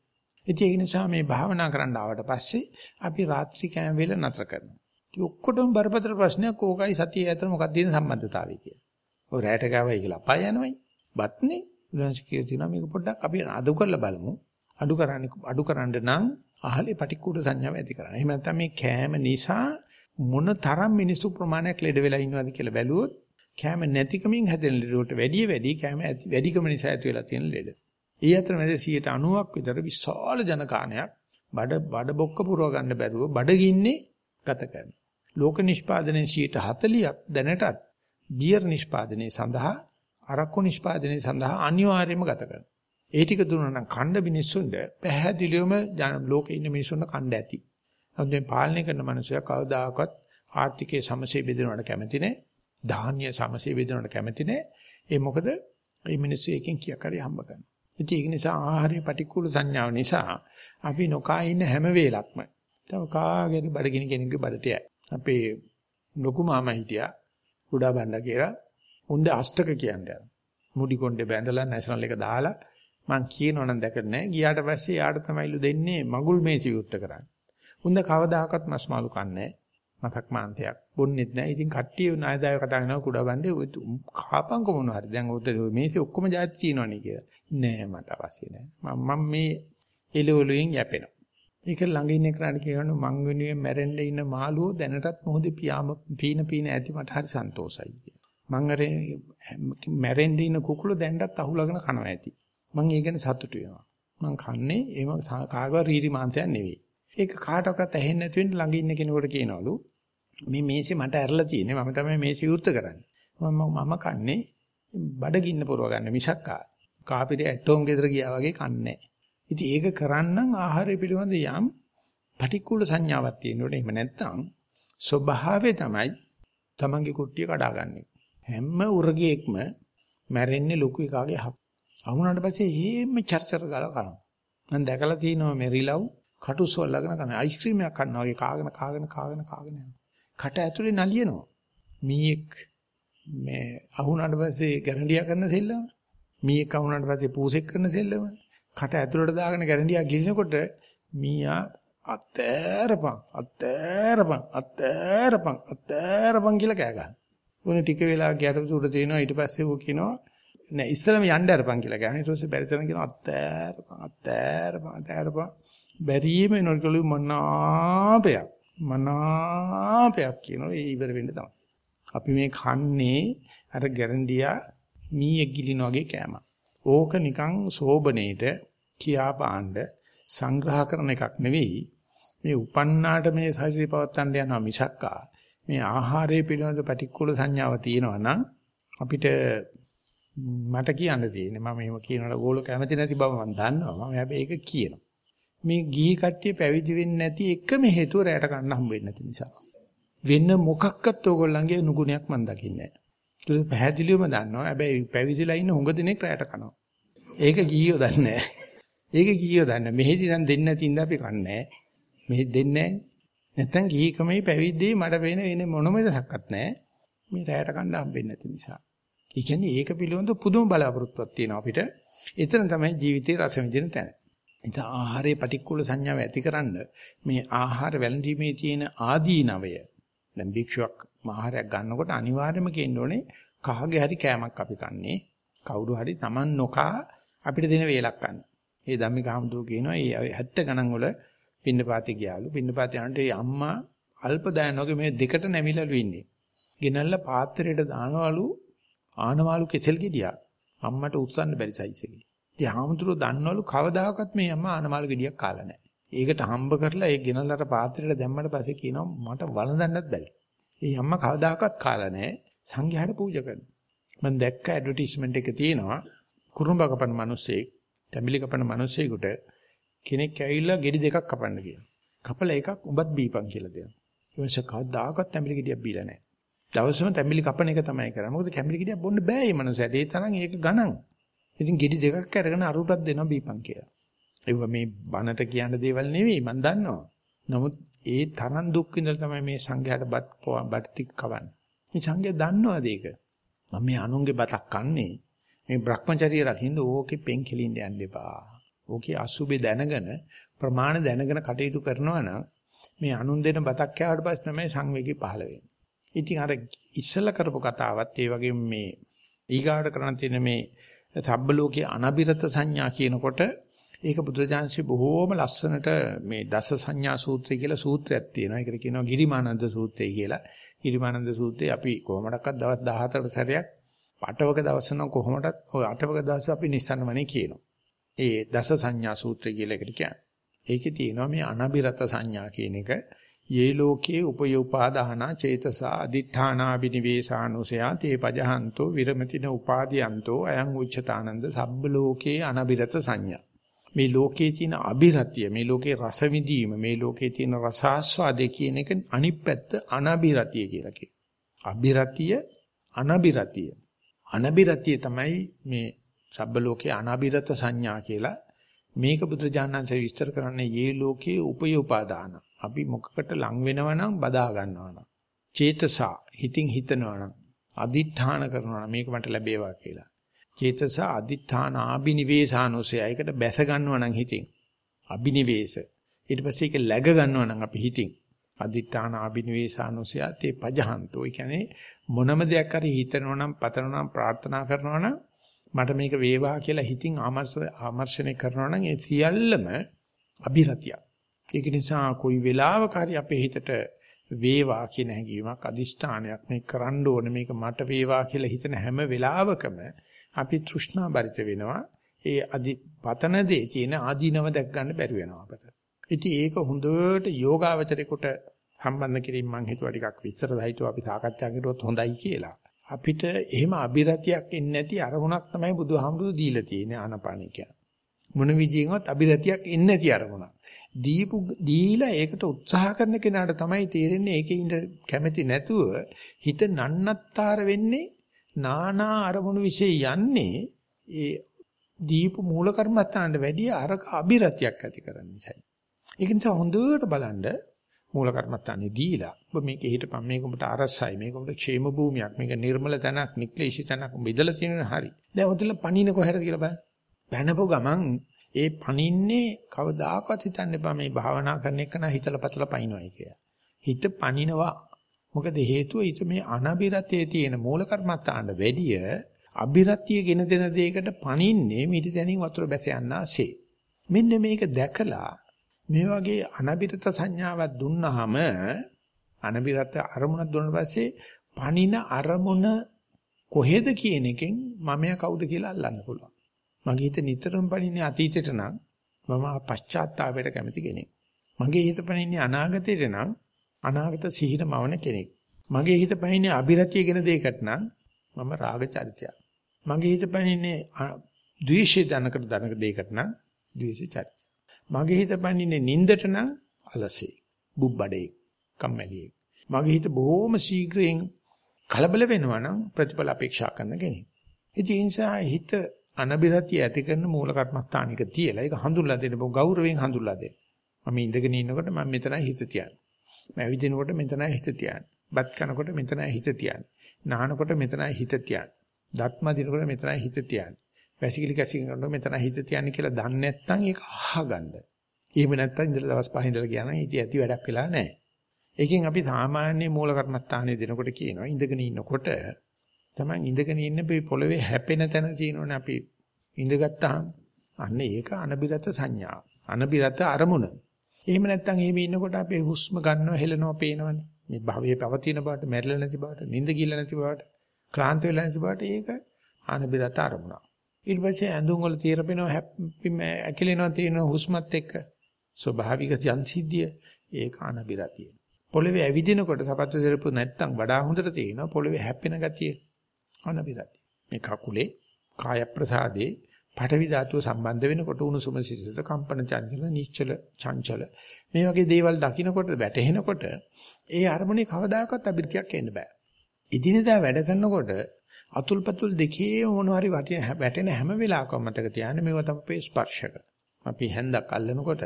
ඉතින් ඒ නිසා මේ භාවනා කරන්න ආවට පස්සේ අපි රාත්‍රී කෑම වේල නතර කරනවා. ඉතින් ඔක්කොටම බරපතල ප්‍රශ්නයක් ඕකයි සතිය ඇතර මොකක්ද තියෙන සම්බන්ධතාවය කියලා. ඔය රැට ගාවයි කියලා අපාය යනවයි. බත්නේ බුදුන්ස කියලා තියෙනවා මේක පොඩ්ඩක් අපි අඩු කරලා බලමු. අඩු කරන්නේ අඩු කරන්න නම් අහලේ පටික්කුඩ සංඥාව ඇති කරන්න. එහෙම නැත්නම් මේ කෑම නිසා මොන තරම් මිනිසු ප්‍රමාණයක් ලෙඩ වෙලා ඉන්නවද කියලා බැලුවොත් කෑම නැතිකමින් හැදෙන ලෙඩ වලට වැඩිය වැඩි කෑම වැඩිකම නිසා ඇති වෙලා තියෙන ලෙඩ. ඒ අතර මැද 90ක් විතර විශාල ජනකාණයක් බඩ බඩ බොක්ක පුරව ගන්න බැරුව බඩගින්නේ ගත කරනවා. ලෝක නිෂ්පාදනයේ 40ක් දැනටත් බියර් නිෂ්පාදනයේ සඳහා අරක්කු නිෂ්පාදනයේ සඳහා අනිවාර්යයෙන්ම ගත කරනවා. ඒ ටික දුන්නා නම් ඛණ්ඩ මිනිස්සුන්ට පැහැදිලිවම ලෝකේ ඉන්න මිනිස්සුන්ට ඛණ්ඩ ඇති. නමුත් මේ පාලනය කරන මිනිස්සුයා කවදාකවත් ආර්ථිකයේ සමසේ බෙදෙනවට කැමති නැහැ. ධාන්‍ය සමසේ බෙදෙනවට කැමති නැහැ. ඒ මොකද මේ මිනිස්සු එකෙන් කියක් හරි හම්බ කරනවා. ඉතින් ඒක නිසා ආහාරයේ පටික්කුල සංඥාව නිසා අපි නොකා ඉන්න හැම වෙලක්ම තව කාගේද බඩගිනි කෙනෙකුගේ බඩට යයි. අපේ ලොකු මාමා හිටියා කුඩා බණ්ඩා කියලා. උන්ද අෂ්ටක කියන්නේ. මුඩි කොණ්ඩේ බැඳලා නැෂනල් එක දාලා මං කියනවනම් දැකලා නැහැ. ගියාට පස්සේ යාට තමයිලු දෙන්නේ මගුල් මේසි විවෘත කරන්න. උන්ද කවදාකවත් මස් මාළු කන්නේ මතක් මාන්තයක් බොන්නෙත් නැහැ. ඉතින් කට්ටිය නායදාය කතා කරනවා කුඩා බණ්ඩේ කාපංකො මොනවා හරි. දැන් උත මේසි ඔක්කොම જાති තියෙනවනේ කියලා. නෑ මට අවශ්‍ය නෑ. මම මේ එළවලුෙන් යැපෙනවා. ඒක ළඟ ඉන්න කෙනාට කියනවා මං වෙනුවෙන් මැරෙන්න ඉන්න මාළුවෝ දැනටත් මොහොතේ පියාම පීන පීන ඇති මට හරි සන්තෝසයි කියලා. මං අර මැරෙන්න ඉන්න කුකුළු දැනටත් අහුලගෙන කනවා ඇති. මං ඒ ගැන සතුටු වෙනවා. මං කන්නේ ඒම කාගවත් රීරි මාන්තයක් නෙවෙයි. ඒක කාටවත් ඇහෙන්නේ නැති වෙන්න ළඟ ඉන්න කෙනෙකුට කියනවලු මේ මේසේ මට ඇරලා තියෙන්නේ මම තමයි මේසේ විවෘත කරන්නේ. මම මම කන්නේ බඩගින්න පුරව ගන්න මිසක් කාපිරේ ඇටෝම් ගෙදර ගියා වගේ කන්නේ ඉතින් ඒක කරන්නම් ආහාරය පිළිබඳ යම් පටික්කුල සංඥාවක් තියෙනකොට එහෙම නැත්නම් ස්වභාවය තමයි තමන්ගේ කුට්ටිය කඩාගන්නේ. හැම උරගියෙක්ම මැරෙන්නේ ලොකු එකාගේ හක්. අහුණාට පස්සේ හේම චර්චර ගාලා කරනවා. මම දැකලා තියෙනවා මේ රිලව් කටුස්සොල්ලගෙන කන අයිස්ක්‍රීම් එකක් කනවා වගේ කාගෙන කාගෙන කාගෙන කාගෙන යනවා. කට ඇතුලේ නලියනවා. මීයක් මේ අහුණාට පස්සේ ගැරන්ඩියා කරන සෙල්ලම. මීයක් අහුණාට පස්සේ පූසෙක් කරන සෙල්ලම. කට ඇතුලට දාගෙන ගැරන්ඩියා ගිලිනකොට මීයා අතෑරපන් අතෑරපන් අතෑරපන් අතෑරපන් කියලා කෑ ගන්නවා. උන ටික වෙලා ගැටපු උඩ තියෙනවා ඊට පස්සේ ඌ කියනවා නෑ ඉස්සෙල්ලාම යන්න අරපන් කියලා ගහන ඊට පස්සේ බැරි තරම් කියනවා අතෑරපන් අතෑරපන් අතෑරපන් බැරිම එනකොළු මනාපයක් මනාපයක් කියනවා ඒ ඉවර වෙන්න තමයි. අපි මේ කන්නේ අර ගැරන්ඩියා මීයක් ගිලින වගේ කෑම. ඕක නිකන් සෝබනේට කියා පාණ්ඩ සංග්‍රහ කරන එකක් නෙවෙයි. මේ උපන්නාට මේ ශරීරය පවත්තන්න යනවා මිසක්කා මේ ආහාරය පිළිබඳ පැටික්කුල සංඥාව තියෙනවා නම් අපිට මට කියන්න තියෙන්නේ මම මේව කියනකොට ඕගොල්ලෝ කැමති නැති බව මම දන්නවා. මම හැබැයි ඒක කියනවා. මේ ගිහි කට්ටිය පැවිදි වෙන්නේ නැති එකම හේතුව රැයට ගන්න හම්බ වෙන්නේ නැති නිසා. වෙන මොකක්වත් ඕගොල්ලන්ගේ නුගුණයක් මම දකින්නේ නැහැ. ඒක පැහැදිලිවම දන්නවා. හැබැයි පැවිදිලා ඉන්න හුඟ දෙනෙක් රැයට කනවා. ඒක ගිහියෝ දන්නේ ඒක ගිහියෝ දන්නේ මෙහෙදි නම් දෙන්නේ නැති ඉඳ අපි කන්නේ මෙහෙ දෙන්නේ නැහැ. නැත්තම් ගිහි ක්‍රමේ පැවිද්දේ මට වෙන වෙන මොනම දසක්වත් නැහැ. මේ රැයට කන්න හම්බෙන්නේ නැති නිසා. ඒ කියන්නේ ඒක පිළිබඳ පුදුම බලාපොරොත්තුවක් තියෙනවා අපිට. එතන තමයි ජීවිතේ රස විඳින තැන. ඉතින් ආහාරයේ පටික්කුල සංඥාව ඇතිකරන්න මේ ආහාර වැළඳීමේ තියෙන ආදීනවය. දැන් භික්ෂුවක් ආහාරයක් ගන්නකොට අනිවාර්යයෙන්ම කියන්න ඕනේ කහගේ හරි කෑමක් අපි කන්නේ. කවුරු හරි Taman නොකා අපිට දෙන වේලක් ගන්න. ඒ ධම්මික හමුදුරු කියනවා මේ 70 ගණන් වල පින්නපාතේ ගියාලු. පින්නපාතේ යනට ඒ අම්මා අල්ප දයනෝගේ මේ දෙකට නැමිලලු ඉන්නේ. ගෙනල්ලා පාත්‍රයට දානවලු ආනවාලු කෙසෙල් ගෙඩියක්. අම්මට උස්සන්න බැරි සයිස් එකේ. ඉතින් ආමතුරු දන්නවලු කවදාකවත් මේ අම්මා ආනමාලු ගෙඩියක් කාලා නැහැ. ඒකට හම්බ කරලා ඒ ගෙනල්ලාට පාත්‍රයට දැම්මට පස්සේ කියනවා මට වළඳන්නත් බැරි. ඒ අම්මා කවදාකවත් කාලා නැහැ. සංඝයාට පූජා කරනවා. මම දැක්ක ඇඩ්වර්ටයිස්මන්ට් එක තියෙනවා කුරුම්බ කපන මිනිස්සෙක්, තැඹිලි කපන මිනිස්සෙකුට කෙනෙක් ඇවිල්ලා ගෙඩි දෙකක් කපන්න කියනවා. කපලා එකක් උඹත් බීපන් කියලා දෙනවා. ඊවංශ කවදාකවත් තැඹිලි ගෙඩියක් බීලා නැහැ. දවසම තැඹිලි කපන එක තමයි කරන්නේ. මොකද තැඹිලි ගෙඩියක් බොන්න බෑ මේ මනුස්සයාට. ඒ තරම් ඒක ගණන්. ඉතින් ගෙඩි දෙකක් අරගෙන අරුටක් දෙනවා බීපන් කියලා. ඒක මේ බනට කියන්න දේවල් නෙවෙයි මම දන්නවා. නමුත් ඒ තරම් දුක් විඳලා තමයි මේ සංඝයාට බත් බත් ටික කවන්නේ. මේ සංඝයා දන්නවද ඒක? මම මේ අනුන්ගේ බතක් කන්නේ මේ Brahmacharya රකින්න ඕකේ පෙන් කෙලින්න යන්න එපා. ඕකේ අසුබේ දැනගෙන ප්‍රමාණ දැනගෙන කටයුතු කරනවා නම් මේ අනුන් දෙන බතක් කෑවට පස්සේ තමයි සංවේගී පහළ වෙන්නේ. ඉතින් අර ඉස්සලා කරපු කතාවත් ඒ වගේම මේ ඊගාට කරන්න තියෙන මේ සබ්බ ලෝකයේ අනබිරත සංඥා කියනකොට ඒක බුදුරජාන්සේ බොහෝම ලස්සනට මේ දස සංඥා සූත්‍රය කියලා සූත්‍රයක් තියෙනවා. ඒකට කියනවා ගිරිමානන්ද සූත්‍රය කියලා. ගිරිමානන්ද සූත්‍රය අපි කොහොමඩක්වත් දවස් 14ට සැරයක් පටවක දවස් නම් කොහොමඩත් ඔය අටවක දවස් අපි නිස්සන්නමනේ කියනවා. ඒ දස සංඥා සූත්‍රය කියලා එකට කියන්නේ. ඒකේ තියෙනවා මේ අනබිරත සංඥා කියන එක. යේ ලෝකේ උපයෝපාදානා චේතසා අදිඨානා බිනිවේසානුසයා තේ පජහන්තෝ විරමතින උපාදීයන්තෝ අයං උච්චතානන්ද සබ්බ ලෝකේ අනබිරත සංඥා. මේ ලෝකේ තියෙන අබිරතිය මේ ලෝකේ රස විඳීම මේ ලෝකේ තියෙන රසාස්වාදේ කියන එක අනිත් පැත්ත අනබිරතිය කියලා කියනවා. අබිරතිය අනබිරතිය. අනබිරතිය තමයි මේ සබ්බ ලෝකේ අනාබිරත සංඥා කියලා මේක බුදුජානන්සේ විස්තර කරන්නේ යේ ලෝකේ උපයෝපාදාන. අපි මොකකට ලං වෙනවා නම් බදා ගන්නවා නම් චේතසා හිතින් හිතනවා නම් අදිඨාන කරනවා නම් මේක මට ලැබේවා කියලා. චේතසා අදිඨාන ආබිනිවේසානෝසය. ඒකට බැස ගන්නවා නම් හිතින්. අබිනිවේෂ. ඊට පස්සේ ඒක läග ගන්නවා නම් අපි හිතින්. අදිඨාන ආබිනිවේසානෝසය තේ පජහන්තෝ. ඒ කියන්නේ මොනම දෙයක් හරි හිතනවා නම් පතනවා නම් ප්‍රාර්ථනා කරනවා නම් මට මේක වේවා කියලා හිතින් ආමර්ශනය කරනවා නම් ඒ සියල්ලම අභිරතිය. ඒක නිසා කොයි වෙලාවක හරි අපේ හිතට වේවා කියන හැඟීමක් අදිෂ්ඨානයක් මේ කරන්න ඕනේ මේක මට වේවා කියලා හිතන හැම වෙලාවකම අපි තෘෂ්ණා බරිත වෙනවා. ඒ අදි පතන දේ තියෙන ආදීනව දැක් ගන්න බැරි වෙනවා අපට. ඉතින් ඒක හොඳට යෝගාවචරේකට සම්බන්ධ කිරීම මම හිතුවා ටිකක් විස්තර සහිතව අපි සාකච්ඡා කරුවොත් හොඳයි කියලා. අපිට එහෙම අබිරතියක් එන්නේ නැති අරමුණක් තමයි බුදුහාමුදුරු දීලා තියෙන්නේ ආනපානිය කියන්නේ. මොන විදියෙන්වත් අබිරතියක් එන්නේ නැති අරමුණක්. දීපු දීලා ඒකට උත්සාහ කරන කෙනාට තමයි තේරෙන්නේ ඒකේ ඉඳ කැමැති නැතුව හිත නන්නත්තර වෙන්නේ නානා අරමුණු વિશે යන්නේ ඒ දීපු මූල කර්මස්ථානට වැඩිය අරක අබිරතියක් ඇති කරන්න නිසායි. ඒක නිසා හොඳට බලන්න මූල කර්මස්ථානේ දීලා ඔබ මේකේ හිටපන් මේක ඔබට අරසයි මේක ඔබට ക്ഷേම භූමියක් මේක නිර්මල තැනක් නික්ලේශී තැනක් ඔබ ඉඳලා තියෙනවනේ හරි. දැන් ඔතන පණින කොහෙද කියලා බලන්න. පැනපො ගමන් ඒ පණින්නේ කවදාකවත් හිතන්න එපා මේ භාවනා කරන එක නා හිතලා පතලා පයින්නයි කියලා. හිත පණිනවා මොකද හේතුව ඊට මේ අනබිරතයේ තියෙන මූල කර්මත්තාන්න වැඩිය අබිරතිය ගෙන දෙන දෙයකට පණින්නේ මිටි තැනින් වතුර බැස යන්නාසේ. මෙන්න මේක දැකලා මේ වගේ අනබිරත සංඥාවක් දුන්නාම අනබිරත අරමුණක් දුන්නා පස්සේ පණින අරමුණ කොහෙද කියන එකෙන් මමයා කවුද කියලා අල්ලන්න පුළුවන්. මගේ හිත නිතරම පණින්නේ අතීතයට නම් මම පශ්චාත්තාපයට කැමති කෙනෙක්. මගේ හිත පණින්නේ අනාගතයට නම් අනාගත සිහින මවන කෙනෙක්. මගේ හිත පණින්නේ අබිරතිය කියන දෙයකට නම් මම රාග චරිතයක්. මගේ හිත පණින්නේ ද්වේෂය දනකට දනක දෙයකට නම් ද්වේෂ චරිතය. මගේ හිත පණින්නේ නින්දට නම් අලසේ. බුබ්බඩේ කම්මැලියෙක්. මගේ හිත බොහොම ශීඝ්‍රයෙන් කලබල වෙනවා නම් ප්‍රතිඵල අපේක්ෂා කරන කෙනෙක්. ඒ නිසා හිත අනබිරතිය ඇති කරන මූල කර්මස්ථානික තියලා ඒක හඳුල්ලා දෙන්න බෝ ගෞරවයෙන් හඳුල්ලා දෙන්න. මම ඉඳගෙන ඉන්නකොට මම මෙතනයි හිත තියන්නේ. මම ඇවිදිනකොට මෙතනයි හිත තියන්නේ. බත් කනකොට මෙතනයි හිත තියන්නේ. නානකොට මෙතනයි හිත තියන්නේ. දත්ම දිනකොට මෙතනයි හිත තියන්නේ. වැසිකිලි කැසිකිලි කරනකොට මෙතනයි හිත තියන්නේ කියලා දන්නේ නැත්නම් ඒක අහගන්න. එහෙම නැත්නම් ඉඳලා දවස් පහ ඉඳලා ගියා නම් ඉතින් ඇති වැඩක් වෙලා නැහැ. ඒකෙන් අපි සාමාන්‍ය මූල කර්මස්ථානයේ දෙනකොට කියනවා ඉඳගෙන ඉන්නකොට තමයි ඉඳගෙන ඉන්න මේ පොළවේ හැපෙන තැන තියෙනවනේ අපි ඉඳගත්තාම අන්න ඒක අනබිරත සංඥා. අනබිරත අරමුණ. එහෙම නැත්නම් එහෙම ඉන්නකොට අපේ හුස්ම ගන්නවා හෙලනවා පේනවනේ. මේ භවයේ පවතින බවට, මැරිලා නැති බවට, නිින්ද ගිල්ල නැති බවට, ක්ලාන්ත වෙලා නැති බවට ඒක අනබිරත අරමුණ. ඊට පස්සේ ඇඳුම් වල තීරපෙනවා හැප්පිම ඇකිලෙනවා තියෙන හුස්මත් එක්ක ස්වභාවික යන්සිද්ධිය ඒක අනබිරතිය. පොළවේ ඇවිදිනකොට සපත්තු සිරපු නැත්තම් වඩා හොඳට තේනවා පොළවේ හැප්පෙන ගතිය අනබිරතිය. මේ කකුලේ කාය ප්‍රසාදේ පඨවි ධාතුව සම්බන්ධ වෙනකොට උණුසුම සිසිලත කම්පන චංචල නිශ්චල චංචල මේ වගේ දේවල් දකිනකොට වැටෙනකොට ඒ අරමුණේ කවදාකවත් අබිරතියක් එන්න බෑ. ඉදිනදා වැඩ කරනකොට අතුල්පතුල් දෙකේ මොනවා හරි වැටෙන හැම වෙලාවකම මතක තියාගන්න මේවා තමයි ස්පර්ශක. අපි හැන්දක් අල්ලනකොට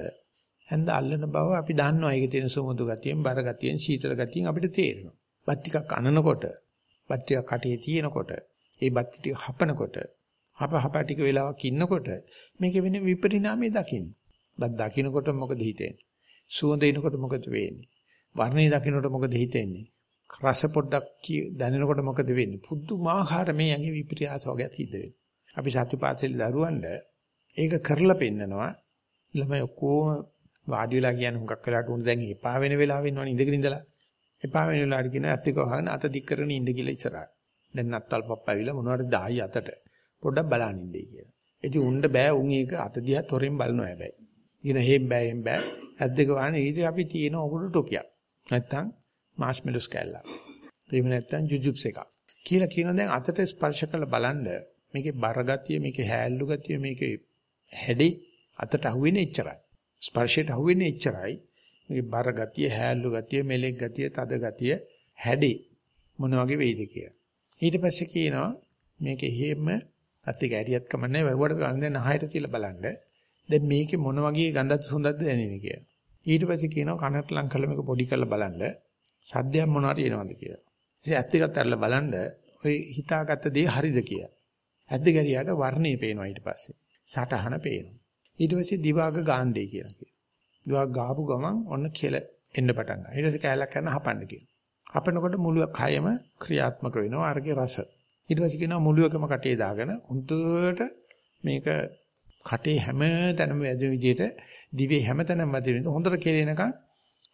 හැන්ද අල්ලන බව අපි දන්නවා ඒකේ තියෙන සුමුදු ගතියෙන් බර ගතියෙන් සීතල ගතියෙන් අපිට තේරෙනවා. බත් ටිකක් අනනකොට බත් ටික කටේ තියෙනකොට ඒ බත් ටික හපනකොට හප හප ටික වෙලාවක් ඉන්නකොට මේකේ වෙන විපරිණාමය දකින්න. බත් දකින්නකොට මොකද හිතෙන්නේ? සුවඳ එනකොට මොකද වෙන්නේ? වර්ණය දකින්නකොට මොකද හිතෙන්නේ? රස පොඩ්ඩක් දැනෙනකොට මොකද වෙන්නේ? පුදුමාකාර මේ ඇඟේ විපර්යාස වගේ හිට වෙන්නේ. අපි සත්‍යපාතේ දරුවන්ට ඒක කරලා පෙන්නනවා. ළමයි ඔක්කොම වාඩි වෙලා කියන්නේ හුඟක් වෙලාට උන් දැන් එපා වෙන වෙලාව වෙනවනේ ඉඳගෙන ඉඳලා. එපා වෙන වෙලාවට කියන ඇත්ත එක වහගෙන අත දික් කරගෙන ඉඳ කියලා ඉස්සරහට. දැන් නත්තල් පප්පවිලා මොනවද දායි අතට. පොඩ්ඩක් බලන් ඉඳී කියලා. ඉතින් උන්ට බෑ උන් ඒක අත දිහා තොරෙන් බලනවා හැබැයි. කියන හේම් බෑ හේම් බෑ. ඇද්ද එක වහන ඊට අපි තියෙන ඔකුඩු ටොපියක්. නැත්තම් මාෂ්මෙලොස් කෑල්ලක්. එහෙම නැත්නම් ජුජුබ්ස් එකක්. කියලා කියන දැන් අතට ස්පර්ශ කරලා බලන්න මේකේ බර ගතිය, මේකේ හැල්ලු ගතිය, මේකේ හැඩේ අතට අහුවෙන්නේ එච්චරයි. ස්පර්ශයට අහුවෙන්නේ එච්චරයි. මේකේ බර ගතිය, හැල්ලු ගතිය, මෙලෙක් ගතිය, තද ගතිය, හැඩේ මොන වගේ වෙයිද කියලා. ඊට පස්සේ කියනවා මේකේ හේම අත් එක ඇරියත් කමන්නේ වැවුවට ගන්න නහයට තියලා බලන්න. දැන් මේකේ මොන වගේ ගඳත් සුවඳක්ද දැනෙන්නේ කියලා. ඊට පස්සේ කියනවා කනට ලං කරලා මේක පොඩි කරලා බලන්න. සද්දයක් මොනවාරි එනවද කියලා. ඉතින් ඇත්ත එකත් අරලා බලන්න ඔය හිතාගත්ත දේ හරිද කියලා. ඇද්ද ගැරියට වර්ණේ පේනවා ඊට පස්සේ. සටහන පේනවා. ඊට පස්සේ දිවාග ගාන්ඩේ කියලා කියනවා. දිවාග ගාපු ගමන් ඔන්න කෙල එන්න පටන් ගන්නවා. ඊට පස්සේ කැලක් කරන හපන්න කියනවා. හපනකොට මුළු කයම ක්‍රියාත්මක වෙනවා අරගේ රස. ඊට පස්සේ කියනවා මුළු එකම කටේ දාගෙන හුදුට මේක කටේ හැම තැනම වැදෙන විදිහට දිවේ හැම තැනම වැදෙන විදිහට හොඳට කෙලෙනකන්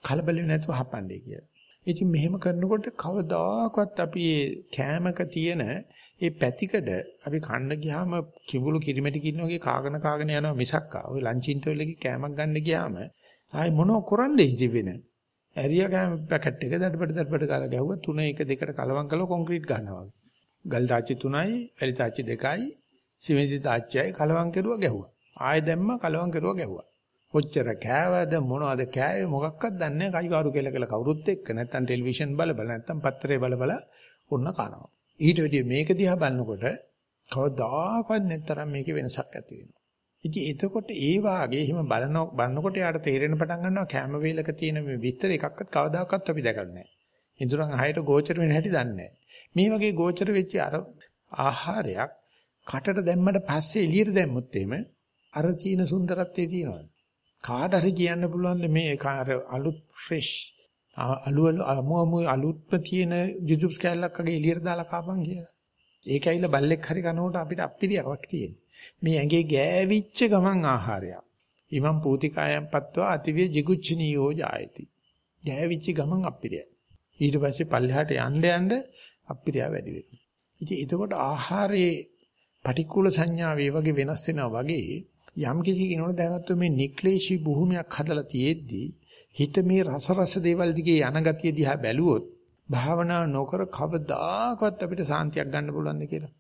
කලබල වෙන්නේ නැතුව හපන්නේ කියලා. ඉතින් මෙහෙම කරනකොට කවදාකවත් අපි කෑමක තියෙන ඒ පැතිකඩ අපි කන්න ගියාම කිඹුළු කිරිමැටි කින්න වගේ කාගෙන කාගෙන යනවා මිසක් ආ ඔය ලන්ච් ඉන්ටර්වල් එකේ කෑමක් ගන්න ගියාම ආයි මොනව කරන්නේ ඉති වෙන? ඇරියා කෑම පැකට් එක දඩපඩ දඩපඩ කාලා ගැහුවා. තුන එක දෙකට කලවම් කළා කොන්ක්‍රීට් ගන්නවා. ගල් තාච්චි තුනයි වැලි තාච්චි දෙකයි සිමෙන්ති තාච්චියි කලවම් කෙරුවා ගැහුවා. ආයෙ දැම්ම කලවම් කෙරුවා ගැහුවා. කොච්චර කෑවද මොනවද කෑවේ මොකක්වත් දන්නේ නැහැ. කයිවාරු කියලා කියලා කවුරුත් එක්ක. නැත්තම් ටෙලිවිෂන් බල බල නැත්තම් පත්තරේ බල බල ඔන්න කනවා. ඊට වැඩිය මේක දිහා බලනකොට කවදාකවත් නැතරම් මේකේ වෙනසක් ඇති වෙනවා. ඉතින් එතකොට ඒ වාගේ එහෙම බලන බලනකොට යාට තේරෙන පටන් ගන්නවා කැම වේලක තියෙන මේ විස්තර එකක්වත් කවදාකවත් අපි දැකලා නැහැ. ඉඳුරන් ආයෙත් ගෝචර වෙන හැටි දන්නේ නැහැ. මේ වගේ ගෝචර වෙච්ච අර ආහාරයක් කටට දැම්මට පස්සේ එළියට දැම්මොත් එහෙම අර චීන සුන්දරත්වයේ තියෙනවා. කාට හරි කියන්න පුළුවන් මේ අර අලුත් ෆ්‍රෙෂ් අලු අමු අමු අලුත්ම තියෙන ජුජුබ්ස් කැලලක් වගේ එළියට දාලා කාපන් කියලා. ඒක ඇවිල්ලා බල්ලෙක් හරි කනකොට අපිට අප්පිරියාවක් තියෙනවා. මේ ඇඟේ ගෑවිච්ච ගමන් ආහාරයක්. ඉමම් පූතිකායන් පත්වා අතිවිය jigucchiniyo ජායති. ගෑවිච්ච ගමන් අප්පිරියයි. ඊට පස්සේ පල්ලෙහාට යන්න යන්න අප්පිරියාව වැඩි වෙනවා. ඉතින් එතකොට ආහාරයේ පටික්කුල සංඥාව ඒ වගේ වෙනස් වෙනවා වගේ යම් කිසි කෙනෙකුට දැනගත්තු මේ නික්ලේශී භූමියක් හදලා තියෙද්දී හිත මේ රස රස දේවල් දිගේ යන ගතිය දිහා බැලුවොත් භාවනා නොකර කවදාකවත් අපිට සාන්තියක් ගන්න පුළුවන්ද කියලා.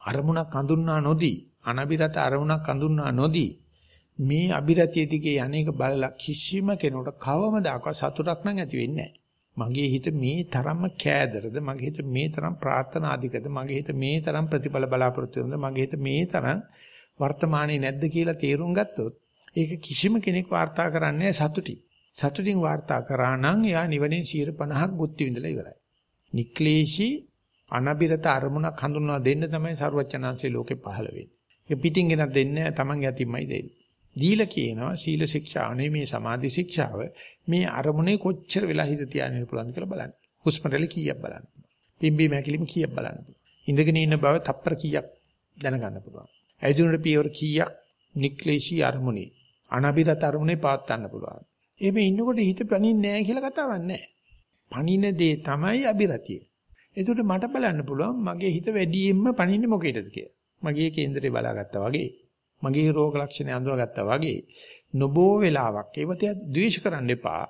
අරමුණක් හඳුන්නා නොදී අනබිරත අරමුණක් හඳුන්නා නොදී මේ අබිරතිය දිගේ යන්නේක බලලා කිසිම කෙනෙකුට කවමදාකවත් සතුටක් නම් ඇති වෙන්නේ මගේ හිත මේ තරම්ම කෑදරද මගේ හිත මේ තරම් ප්‍රාර්ථනාධිකද මගේ හිත මේ තරම් ප්‍රතිඵල බලාපොරොත්තු වෙනද මගේ හිත මේ තරම් වර්තමානයේ නැද්ද කියලා තේරුම් ගත්තොත් ඒක කිසිම කෙනෙක් වාර්තා කරන්නේ සතුටි. සතුටින් වාර්තා කරා නම් එයා නිවනේ 50ක් බුද්ධි විඳලා ඉවරයි. නික්ලේශී අනබිරත අරමුණක් හඳුන්වා දෙන්න තමයි සරුවචනාංශයේ ලෝකේ පහළ වෙන්නේ. ඒක පිටින් ගෙනත් දෙන්නේ නැහැ Taman යතිම්මයි දෙන්නේ. දීලා කියනවා සීල ශික්ෂාව නෙමේ සමාධි ශික්ෂාව මේ අරමුණේ කොච්චර වෙලා හිත තියාගෙන පුළුවන්ද කියලා බලන්න. හුස්ම රැලි කීයක් බලන්න. පිම්බි මැකිලිම කීයක් බලන්න. ඉඳගෙන ඉන්න බව තප්පර කීයක් දැනගන්න පුළුවන්. ඇයිදුනට පියවර කීයක් නික්ලේශී අරමුණේ අනබිරත අරමුණේ පාත් ගන්න පුළුවන්. එහෙම ඉන්නකොට හිත පණින්නේ නැහැ කියලා කතාවක් නැහැ. පණින දේ තමයි අබිරතිය. ඒකට මට බලන්න පුළුවන් මගේ හිත වැඩියෙන්ම පණින්නේ මොකේද කියලා. මගේ කේන්දරේ බලාගත්තා වගේ. මගේ රෝග ලක්ෂණ අඳුරගත්තා වගේ. නොබෝ වෙලාවක් ඒවත ද්වේෂ කරන්න එපා.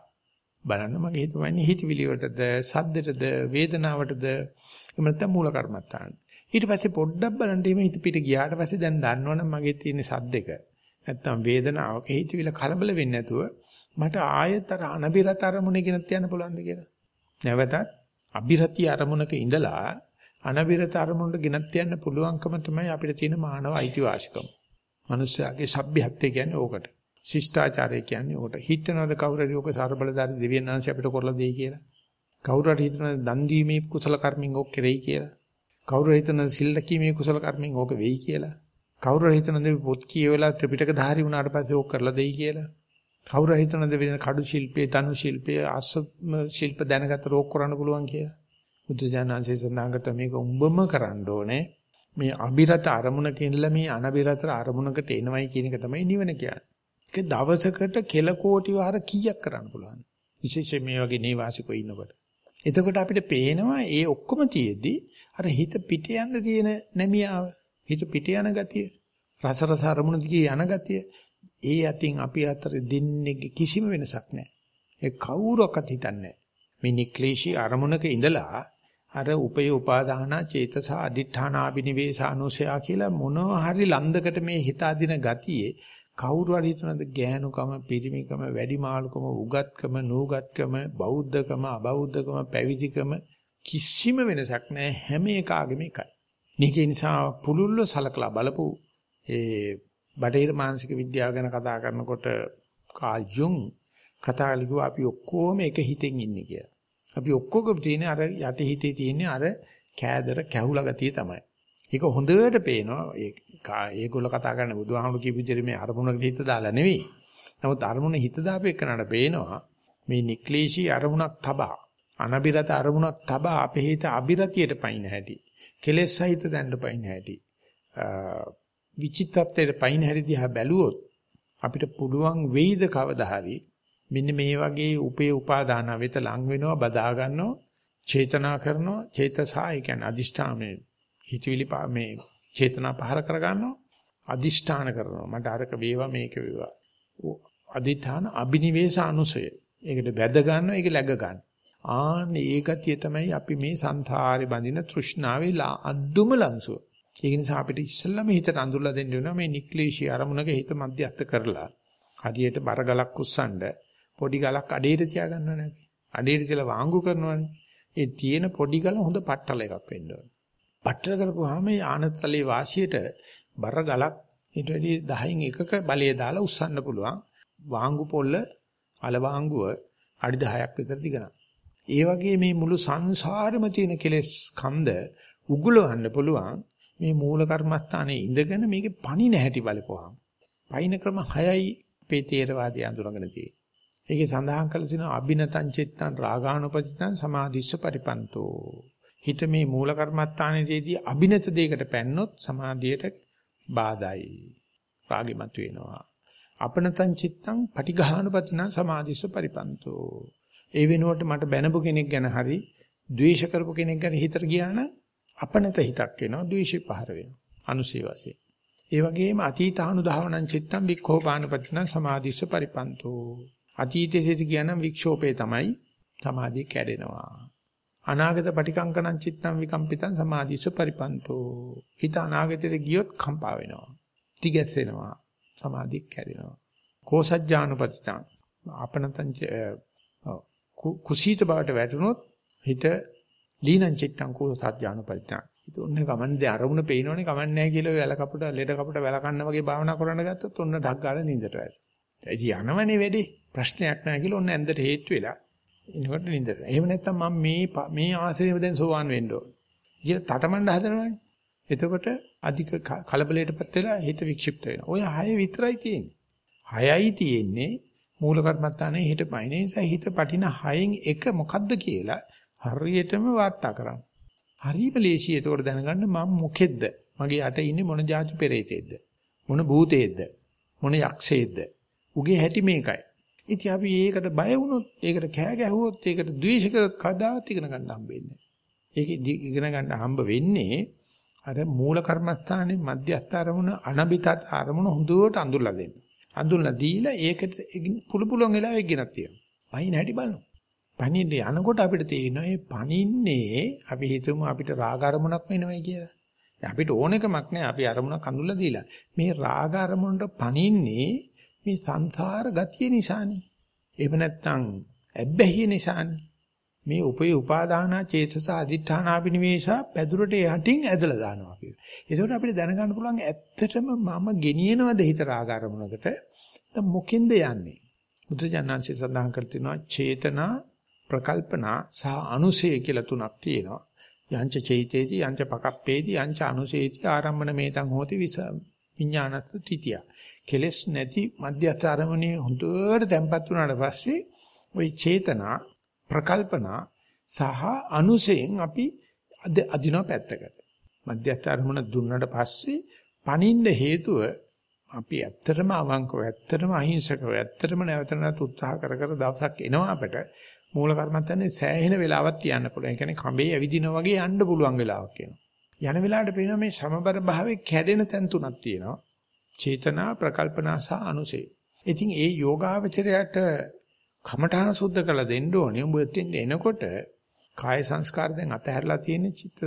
බලන්න මගේ හිත වන්නේ හිතවිලි වලටද, සද්දටද, වේදනාවටද, එහෙම නැත්නම් මූල කර්මත්තාන. ඊට පස්සේ පොඩ්ඩක් බලන්න එහෙම හිත පිට ගියාට පස්සේ දැන් දන්නවනම් මගේ තියෙන සද්දෙක නැත්නම් වේදනාවක හිතවිල කලබල වෙන්නේ නැතුව මට ආයෙත් අර අනබිරත අරමුණේ ගෙන තියන්න පුළුවන්ද කියලා. නැවතත් අබිරති අරමුණක ඉඳලා අනබිරත අරමුණට ගෙනත් තියන්න පුළුවන්කම තමයි අපිට තියෙන මානව අයිතිවාසිකම. මිනිස්යාගේ සભ્યත්වය කියන්නේ ඕකට. ශිෂ්ටාචාරය කියන්නේ ඕකට. හිතනවාද කවුරු හරි ඕක සර්බලදාරි දෙවියන් වහන්සේ අපිට කරලා දෙයි කියලා. කවුරු හරි හිතනවාද දන් දීමේ කුසල කර්මෙන් ඕක කෙරෙයි කියලා. කවුරු හිතනවාද සිල් රැකීමේ කුසල කර්මෙන් ඕක වෙයි කියලා. කවුරු හිතනවාද පොත් කියවලා ත්‍රිපිටක ධාරි වුණාට පස්සේ ඕක කරලා දෙයි කියලා. කවුරු හිතනද වෙන කඩු ශිල්පයේ තනු ශිල්පයේ අසම ශිල්ප දැනගත රෝක් කරන්න පුළුවන් කියලා. බුද්ධ ඥානසේ සඳහන් මේක උඹම කරන්න ඕනේ. මේ අභිරත අරමුණක ඉඳලා මේ අනබිරත අරමුණකට එනවයි කියන එක තමයි නිවන කියන්නේ. ඒක දවසකට කෙල කෝටි වාර කීයක් කරන්න පුළුවන්. විශේෂයෙන් මේ වගේ නේවාසිකෝ ඉන්නකොට. එතකොට අපිට පේනවා ඒ ඔක්කොම තියේදී අර හිත පිට යන්න තියෙන නැමියාව, හිත පිට යන ගතිය, රස රස අරමුණ දිගේ යන ගතිය ඒ අතින් අපි අතර දෙන්නේ කිසිම වෙනසක් නැහැ. ඒ කවුරක්වත් හිතන්නේ මේ නික්ලේශී අරමුණක ඉඳලා අර උපය උපාදාන චේතස අදිඨානාබිනිවේසානුසයා කියලා මොනවා හරි ලන්දකට මේ හිත අදින ගතියේ කවුරු හරි හිතනද ගෑනුකම පිරිමිකම වැඩිමාළුකම උගත්කම නූගත්කම බෞද්ධකම අබෞද්ධකම පැවිදිකම කිසිම වෙනසක් නැහැ හැම එකාගෙම එකයි. නිකේ නිසා පුලුල්ල සලකලා බලපු ඒ බටහිර මානසික විද්‍යාව ගැන කතා කරනකොට කාල් යුන් කතා කළා අපි ඔක්කොම එක හිතෙන් ඉන්නේ කියලා. අපි ඔක්කොගම තියෙන අර යටි හිතේ තියෙන අර කෑදර කැහුලා ගතිය තමයි. ඒක හොඳට පේනවා. ඒ ඒගොල්ලෝ කතා කරන බුදුහාමුදුරු කියපු විදිහට මේ අරමුණකට හිත දාලා නෙවෙයි. නමුත් අරමුණ හිත දාපෙන්නට පේනවා මේ නික්ලේශී අරමුණක් තබා අනබිරත අරමුණක් තබා අපේ හිත අබිරතියට පයින් හැටි. කෙලෙස් සහිත දැන්න පයින් හැටි. විචිත්තත්වයට පයින් හැරි දිහා බැලුවොත් අපිට පුළුවන් වෙයිද කවදා හරි මෙන්න මේ වගේ උපේ උපාදාන වෙත ලං වෙනවා බදා ගන්නවා චේතනා කරනවා චේතසා ඒ කියන්නේ අදිෂ්ඨානේ හිතවිලි මේ චේතනා පහල කර ගන්නවා අදිෂ්ඨාන කරනවා. මට අරක වේවා මේක වේවා. අදිඨාන අබිනිවේෂ අනුසය. ඒකට වැද ගන්නවා ඒක läග ගන්න ආන්න ඒ ගතිය තමයි අපි මේ සංසාරේ බඳින තෘෂ්ණාවේ අද්දුම ලංසුව. ඒක නිසා අපිට ඉස්සෙල්ලාම හිතට අඳුරලා දෙන්න වෙනවා මේ නික්ලේශී අරමුණක හිත මැදිහත් කරලා. හරියට බර ගලක් උස්සන්න පොඩි ගලක් අඩේට තියාගන්නවනේ අපි. අඩේට තියලා වාංගු කරනවනේ. ඒ තියෙන පොඩි ගල හොඳ පට්ටල එකක් වෙන්න ඕනේ. පට්ටල කරපුවාම මේ ආනත්තලේ වාසියට බර ගලක් ඊට වැඩි 10න් එකක බලය දාලා උස්සන්න පුළුවන්. වාංගු පොල්ල අල වාංගුව අඩි 10ක් විතර දිගනවා. ඒ වගේ මේ මුළු සංසාරෙම තියෙන කෙලෙස් කන්ද උගුලවන්න පුළුවන් මේ මූල කර්මස්ථානයේ ඉඳගෙන මේකේ පණි නැහැටි බලපුවාම. පයින් ක්‍රම 6යි පේ තේරවාදී අඳුරගෙන තියෙන්නේ. ඒකේ සඳහන් කරලා තියෙනවා අබිනතං චිත්තං රාගානුපතිතං සමාධිස්ස පරිපන්තෝ. හිත මේ මූල කර්මස්ථානයේදී අබිනත දෙයකට පැන්නොත් සමාධියට බාධායි. රාගෙමත් වෙනවා. අපනතං චිත්තං පටිඝානුපතින සමාධිස්ස පරිපන්තෝ. ඒ වෙනුවට මට බැනපු කෙනෙක් ගැන හරි ද්වේෂ කරපු කෙනෙක් ගැන හිතට ගියා නම් අපනත හිතක් එනවා ද්වේෂය පහර වෙනවා. අනුසේ වශයෙන්. ඒ වගේම අතීතානුධාවනං චිත්තං වික්ඛෝපානපතින සමාධිස්ස පරිපන්තෝ. අතීතයේදී කියනනම් වික්ෂෝපේ තමයි සමාධිය කැඩෙනවා. අනාගත පටිකංකණං චිත්තං විකම්පිතං සමාධිස්ස පරිපන්තෝ. හිත අනාගතයට ගියොත් කම්පා වෙනවා. තිගැස්සෙනවා. සමාධිය කැඩෙනවා. කෝසජ්ජානුපතිතං අපනතං කුසීත බවට වැටුනොත් හිත ලීනං චිත්තං කෝසජ්ජානුපතිතං. හිත ඔන්නේ කමන්නේ අරමුණ පේනෝනේ කමන්නේ නැහැ කියලා වැල කපුට ලෙඩ කපුට වැල කන්න වගේ භාවනා කරන්න ගත්තොත් ඔන්න ඩක් ගාලා නින්දට වැටෙනවා. ඒ යනවනේ වැඩි ප්‍රශ්නයක් නැහැ කියලා ඔන්න ඇඳට හේතු වෙලා ඉන්නකොට නින්දට. එහෙම නැත්නම් මම මේ මේ ආශ්‍රයෙම දැන් සෝවාන් වෙන්න ඕන. කියලා තටමඬ හදනවනේ. එතකොට අධික කලබලයටපත් වෙලා හිත වික්ෂිප්ත වෙනවා. ඔය හය විතරයි තියෙන්නේ. හයයි තියෙන්නේ මූල කර්මත්තානේ හිතපයින්. ඒ නිසා හිත පටින හයෙන් එක මොකද්ද කියලා හරියටම වාර්තා කරන්න. හරිම ලේසියි ඒකෝට දැනගන්න මම මොකෙද්ද? මගේ යට ඉන්නේ මොන જાති පෙරේතෙද්ද? මොන භූතේද්ද? මොන යක්ෂයේද්ද? උගේ හැටි මේකයි. ඉතින් අපි ඒකට බය වුණොත්, ඒකට කෑ ගැහුවොත්, ඒකට ද්වේෂ කරත් කදාත් ඉගෙන ගන්න හම්බෙන්නේ නැහැ. ඒක ඉගෙන ගන්න හම්බ වෙන්නේ අර මූල කර්මස්ථානයේ මධ්‍යස්ථ අරමුණ අනබිතත් අරමුණ හොඳට අඳුරලා දෙන්න. අඳුරලා දීලා ඒකට පුළු පුළුවන් වෙලාවෙ ගෙනත් තියෙනවා. පයින් හැටි බලන්න. පණින්නේ යනකොට අපිට තේරෙනවා මේ පණින්නේ අපි හිතමු අපිට රාග අරමුණක් වෙනවයි කියලා. අපිට ඕනකමක් නැහැ අපි අරමුණක් අඳුරලා දීලා. මේ රාග අරමුණට පණින්නේ මේ සංසාර ගතිය නිසානේ. එහෙම නැත්නම් ඇබ්බැහිය නිසානේ. මේ උපේ උපාදානා චේතස අදිඨානාපිනිවේෂා පැදුරට යටින් ඇදලා දානවා අපි. ඒකෝට අපිට දැනගන්න පුළුවන් ඇත්තටම මම ගෙනියනවද හිත රාගාරමුණකට? දැන් මොකෙන්ද යන්නේ? බුදුජානන්සේ සඳහන් කර තිනවා චේතනා ප්‍රකල්පනා සහ අනුසය කියලා තුනක් තියෙනවා. යංච චෛතේති යංච පකප්පේති යංච අනුසේති ආරම්මන මේතං හෝති විස විඥානත් තිතිය. කෙලස් නැති මධ්‍යස්ථ අරමුණේ හොඳට තැම්පත් වුණාට පස්සේ ওই චේතනා ප්‍රකල්පනා සහ අනුසයෙන් අපි අදිනව පැත්තකට. මධ්‍යස්ථ අරමුණ දුන්නට පස්සේ පණින්න හේතුව අපි ඇත්තටම අවංකව ඇත්තටම අහිංසකව ඇත්තටම නැවත නැවත උත්සාහ කර කර දවසක් එනවා අපිට මූල කර්මත්තන්නේ සෑහෙන වෙලාවක් තියන්න පුළුවන්. ඒ කියන්නේ කඹේ ඇවිදිනා වගේ යන්න පුළුවන් වෙලාවක් එනවා. යන වෙලාවට පේනවා මේ සමබර භාවයේ කැඩෙන තැන් තුනක් තියෙනවා. චේතනා ප්‍රකල්පනා සහ අනුසේ. ඉතින් ඒ යෝගාවචරයට කමඨාන සුද්ධ කළ දෙන්න ඕනේ. උඹ එතෙන් එනකොට කාය සංස්කාර දැන් අතහැරලා තියෙන චිත්ත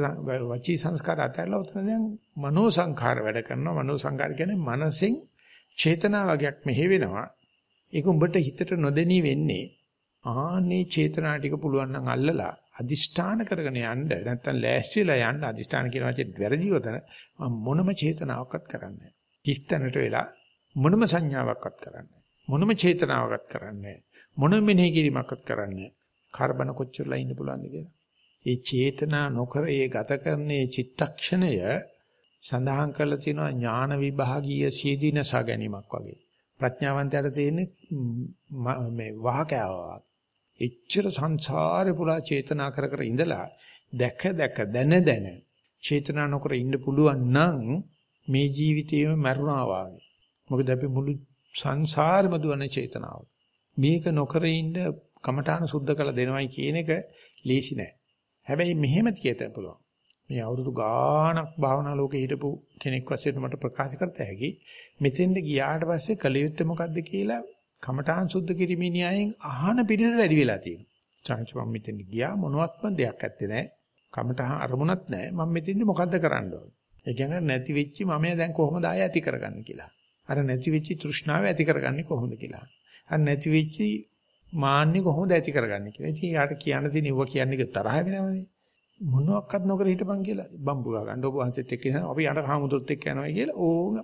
වචී සංස්කාර අතහැරලා උතන දැන් මනෝ සංඛාර වැඩ කරනවා. මනෝ සංඛාර කියන්නේ මනසෙන් චේතනා වගේක් මෙහෙ වෙනවා. ඒක උඹට හිතට නොදෙනී වෙන්නේ. ආන්නේ චේතනා ටික පුළුවන් නම් අල්ලලා අදිෂ්ඨාන කරගෙන යන්න නැත්තම් ලෑස්තිලා යන්න අදිෂ්ඨාන කියන වචනේ වැරදිව තන මොනම චේතනාවක්වත් කරන්නේ හිස්තැනට වෙලා මොනම සංඥාවක්වත් කරන්නේ මොනම චේතනාවක්වත් කරන්නේ මොනම මෙනෙහි කිරීමක්වත් කරන්නේ කාර්බන කොච්චරලා ඉන්න පුළුවන්ද කියලා. ඒ චේතනා නොකර ඒ ගත කරන්නේ චිත්තක්ෂණය සඳහන් කරලා තියෙනවා ඥාන විභාගීය සීදීනසා ගැනීමක් වගේ. ප්‍රඥාවන්තයාට තියෙන්නේ මේ වහකෑවක්. එච්චර සංසාරේ පුරා චේතනා කර කර ඉඳලා දැක දැක දැන දැන චේතනා නොකර ඉන්න පුළුවන් නම් මේ ජීවිතේම මරුණා වාගේ. මොකද අපි මුළු සංසාරෙම දුවන චේතනාව. මේක නොකර ඉන්න කමඨාන සුද්ධ කළ දෙනවයි කියන එක ලේසි නෑ. හැබැයි මෙහෙම කියත පුළුවන්. මේ අවුරුදු ගාණක් භාවනා ලෝකේ හිටපු කෙනෙක් වශයෙන් මට ප්‍රකාශ කරත හැකි. මෙතෙන්ද ගියාට පස්සේ කලියුත්තේ මොකද්ද කියලා කමඨාන් සුද්ධ කිරීමේ න්‍යායෙන් අහන පිළිස වැඩි වෙලා තියෙනවා. චාන්ච මම මෙතෙන් ගියා මොනවත්ම දෙයක් ඇත්තේ නැහැ. කමඨාන් අරමුණක් නැහැ. මම මෙතෙන්දි මොකද්ද කරන්න ඕනේ? ඒ කියන්නේ නැති වෙච්ච මම දැන් කොහොමද ආය ඇති කරගන්නේ කියලා. අර නැති වෙච්ච තෘෂ්ණාව ඇති කරගන්නේ කොහොමද කියලා. අර නැති වෙච්ච මාන්නේ කොහොමද ඇති කරගන්නේ කියලා. ඉතින් යාට කියන්න තියෙන ඉව කියන්නේ තරහ වෙනවනේ. මොනවත් නොකර හිටපන් කියලා බම්බුලා ගන්න ඔබ වහන්සේත් එක්ක යනවා අපි අර හාමුදුරුවොත් එක්ක යනවා කියලා ඕන්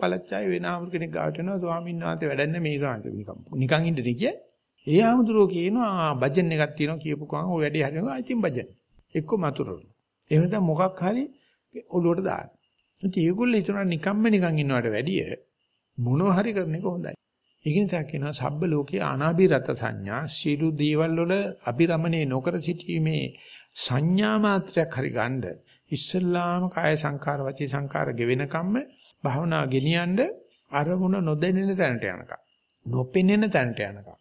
පළච්චාය වෙන හාමුදුර කෙනෙක් ගාවට එනවා ස්වාමීන් වහන්සේ වැඩන්නේ මේ ස්වාමීන් නිකන් නිකන් ඉඳී කිය. ඒ හාමුදුරුවෝ කියනවා බජන් එකක් තියෙනවා කියපු ගමන් ඔය වැඩේ හරිනවා ඉතින් බජන්. එක්ක මතුරුන. එහෙම නැත්නම් මොකක් හරි ඔලුවට දාන්න. ඉතින් ඒගොල්ලෝ හිතනවා නිකම්ම නිකන් ඉන්නවට වැඩිය මොනව හරි කරන එක හොඳයි. ඒක නිසා කියනවා සබ්බ ලෝකේ අනාභිරත සංඥා සීළු දේවල් වල අභිරමණේ නොකර සිටීමේ සංඥා මාත්‍රයක් හරි ගන්න ඉස්සල්ලාම කාය සංකාර වචී සංකාර ගෙවෙන කම්ම භාවනා ගෙනියන්න අරමුණ නොදැනෙන තැනට යනකම් නොපෙනෙන තැනට යනකම්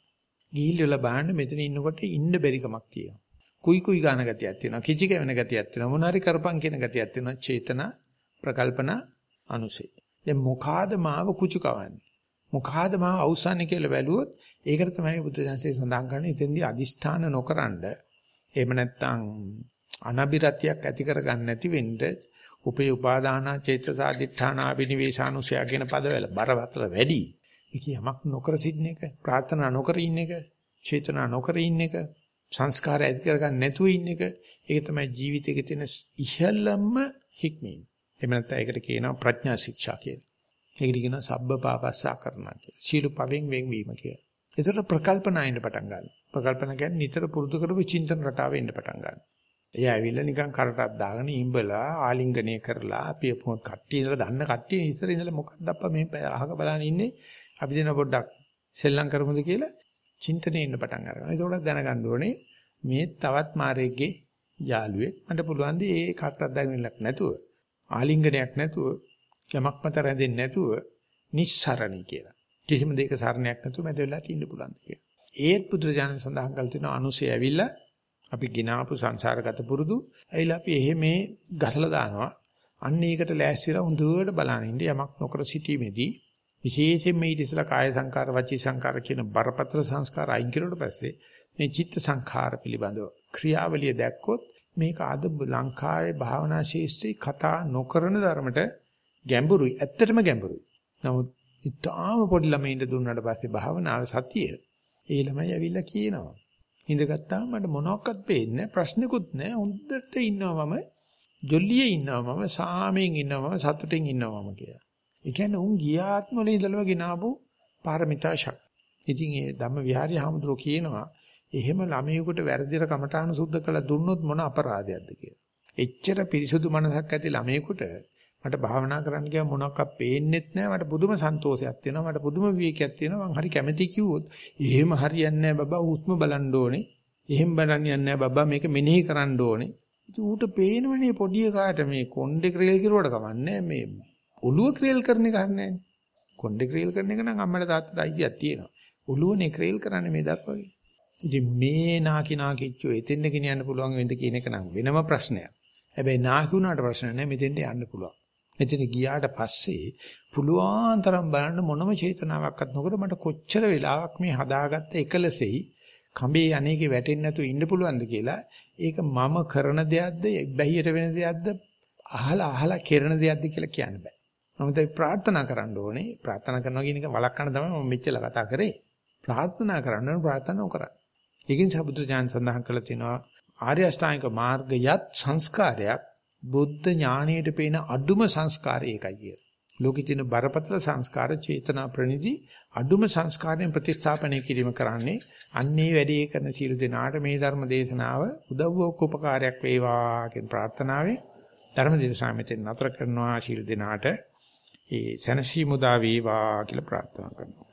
ගිහිල්ලා බලන්න මෙතන ඉන්නකොට ඉන්න බැරි කමක් තියෙනවා කුයි කුයි ගාන ගතියක් තියෙනවා කිචි කැවෙන ගතියක් තියෙනවා මොන හරි කරපන් කියන ගතියක් තියෙනවා චේතනා ප්‍රකල්පන අනුසේ දැන් මොකාද මාව කුචු කවන්නේ? මොකාද මාව අවසන්නේ කියලා බැලුවොත් ඒකට තමයි බුදුදහමේ සඳහන් කරන්නේ ඉතින්දී අදිෂ්ඨාන නොකරනද එහෙම නැත්නම් අනබිරතියක් ඇති කරගන්න නැති වෙන්න උපේ උපාදාන චේතසාදිඨාන අබිනිවේෂානුසය කියන පදවල බරපතල වැඩි. මේක යමක් නොකර සිටින එක, ප්‍රාර්ථනා නොකර ඉන්න එක, චේතනා නොකර ඉන්න එක, සංස්කාර ඇති කරගන්න නැතුව ඉන්න එක, ඒක තමයි ජීවිතයේ තියෙන ඉහළම හික්මීම. එහෙම නැත්නම් ඒකට කියනවා ප්‍රඥා ශික්ෂා කියලා. ඒකට කියනවා සබ්බ පාපස්සා කරනවා කියලා. සීල පවෙන් වෙන්වීම කියලා. ඒතර ප්‍රකල්පනා ඉන්න පටන් ගන්නවා. ප්‍රකල්පන කියන්නේ නිතර පුරුදු කරපු චින්තන රටාව එන්න පටන් ගන්නවා. එයා ඇවිල්ලා නිකන් කරටක් දාගෙන ඉඹලා ආලිංගනය කරලා අපි මොකක් කට්ටිය ඉඳලා දන්න කට්ටිය ඉස්සර ඉඳලා මොකක්ද අප්පා මේ අහක බලන ඉන්නේ අපි දෙන පොඩ්ඩක් සෙල්ලම් කරමුද කියලා චින්තනේ ඉන්න පටන් ගන්නවා. ඒකෝට දැනගන්න ඕනේ මේ තවත් මාරේගේ යාළුවෙක් මට පුළුවන් දී ඒ කට්ටක් දාගෙනලක් නැතුව ආලිංගනයක් නැතුව යමක් මත රැඳෙන්නේ නැතුව නිස්සරණි කියලා. කිසිම දෙයක සරණයක් නැතුව මැද වෙලා ඉන්න පුළුවන් කියලා. ඒත් බුදුරජාණන් සඳහන් කළ තියෙන අනුසය ඇවිල්ලා අපි ගినాපු සංසාරගත පුරුදු ඇවිල්ලා අපි එහෙ මේ ගසලා දානවා. අන්න ඒකට ලෑස්තිලා හොඳට බලන ඉන්න යමක් නොකර සිටීමේදී විශේෂයෙන් මේ ඉතිසලා කාය සංකාර වචී සංකාර කියන බරපතල සංස්කාර අයින් කරුවට පස්සේ මේ චිත්ත සංඛාර පිළිබඳව ක්‍රියාවලිය දැක්කොත් මේක අද ලංකාවේ භාවනා ශාස්ත්‍රී කතා නොකරන ධර්මයට ගැඹුරුයි ඇත්තටම ගැඹුරුයි. නමුත් ඉතාලම පොඩි ළමයින්ට දුන්නාට පස්සේ භාවනාව සතිය ඒ ළමයි ඇවිල්ලා කියනවා. ඉඳගත්තාම මට මොනවත් පේන්නේ ප්‍රශ්නකුත් නැහැ. හොඳට ඉන්නවා මම. ජොල්ලියේ ඉන්නවා මම. සාමයෙන් ඉන්නවා මම. සතුටින් ඉන්නවා මම කියලා. ඒ කියන්නේ උන් ගියාත්ම වල ඉඳලම ගෙනාවු පාරමිතා ශක්. ඉතින් ඒ ධම්ම විහාරී හාමුදුරුවෝ කියනවා එහෙම ළමයෙකුට වැරදිර කමඨාන සුද්ධ කළ දුන්නොත් මොන අපරාධයක්ද කියලා. එච්චර පිරිසුදු මනසක් ඇති ළමයෙකුට මට භාවනා කරන්න ගියා මොනක්වත් පේන්නෙත් නැහැ මට පුදුම සන්තෝෂයක් තියෙනවා. මට පුදුම විවේකයක් තියෙනවා. මං හරි කැමැති කිව්වොත් එහෙම හරියන්නේ නැහැ බබා. හුස්ම බලන්න ඕනේ. එහෙම බලන්න යන්නේ නැහැ බබා. මේක මෙනෙහි කරන්න ඕනේ. ඉතින් ඌට පේනවනේ පොඩි එකාට මේ කොණ්ඩේ ක්‍රේල් කිරුවට කමන්නේ. මේ ඔළුව ක්‍රේල් කරන එක හරිනේ කොණ්ඩේ ක්‍රේල් කරන එක නම් අම්මලා තාත්තලා අයිතියක් තියෙනවා. ඔළුවනේ ක්‍රේල් කරන්නේ මේ දක්වගේ ඉතින් මේ නාකි නාකිච්චෝ එතෙන්ද ගෙනියන්න පුළුවන් වෙන්ද කියන එක නම් වෙනම ප්‍රශ්නයක්. හැබැයි නාකි වුණාට ප්‍රශ්න නැහැ මෙතෙන්ට යන්න පුළුවන්. මෙතන ගියාට පස්සේ පුළුවන් තරම් බලන්න මොනම චේතනාවක්වත් නොකර මට කොච්චර වෙලාවක් මේ හදාගත්ත එකලසෙයි කඹේ අනේකේ වැටෙන්නේ නැතුව ඉන්න පුළුවන්ද කියලා. ඒක මම කරන දෙයක්ද බැහැියට වෙන දෙයක්ද අහලා අහලා කරන දෙයක්ද කියලා කියන්න බෑ. මම දැන් ප්‍රාර්ථනා කරන්න ඕනේ. ප්‍රාර්ථනා කරනවා කියන එක වළක්වන්න තමයි මම මෙච්චර කතා කරේ. ප්‍රාර්ථනා කරන්න ඕනේ ප්‍රාර්ථනා නොකර. ඒකින් සබුදු ඥාන සඳහන් කළා තිනවා ආර්ය අෂ්ටාංගික මාර්ගයත් සංස්කාරයක් බුද්ධ ඥානයට පේන අඩුම සංස්කාරය ඒකයි කිය. ලෝකෙ තියෙන බරපතල සංස්කාර චේතනා ප්‍රනිදි අඩුම සංස්කාරයෙන් ප්‍රතිස්ථාපනය කිරීම කරන්නේ අන්නේ වැඩේ කරන සීල දෙනාට මේ ධර්ම දේශනාව උදව්වක උපකාරයක් වේවා කියන ප්‍රාර්ථනාවෙන් ධර්ම දේශනාව මෙතෙන් නතර කරනවා සීල දෙනාට ඒ සැනසීම උදා වේවා කියලා ප්‍රාර්ථනා කරනවා.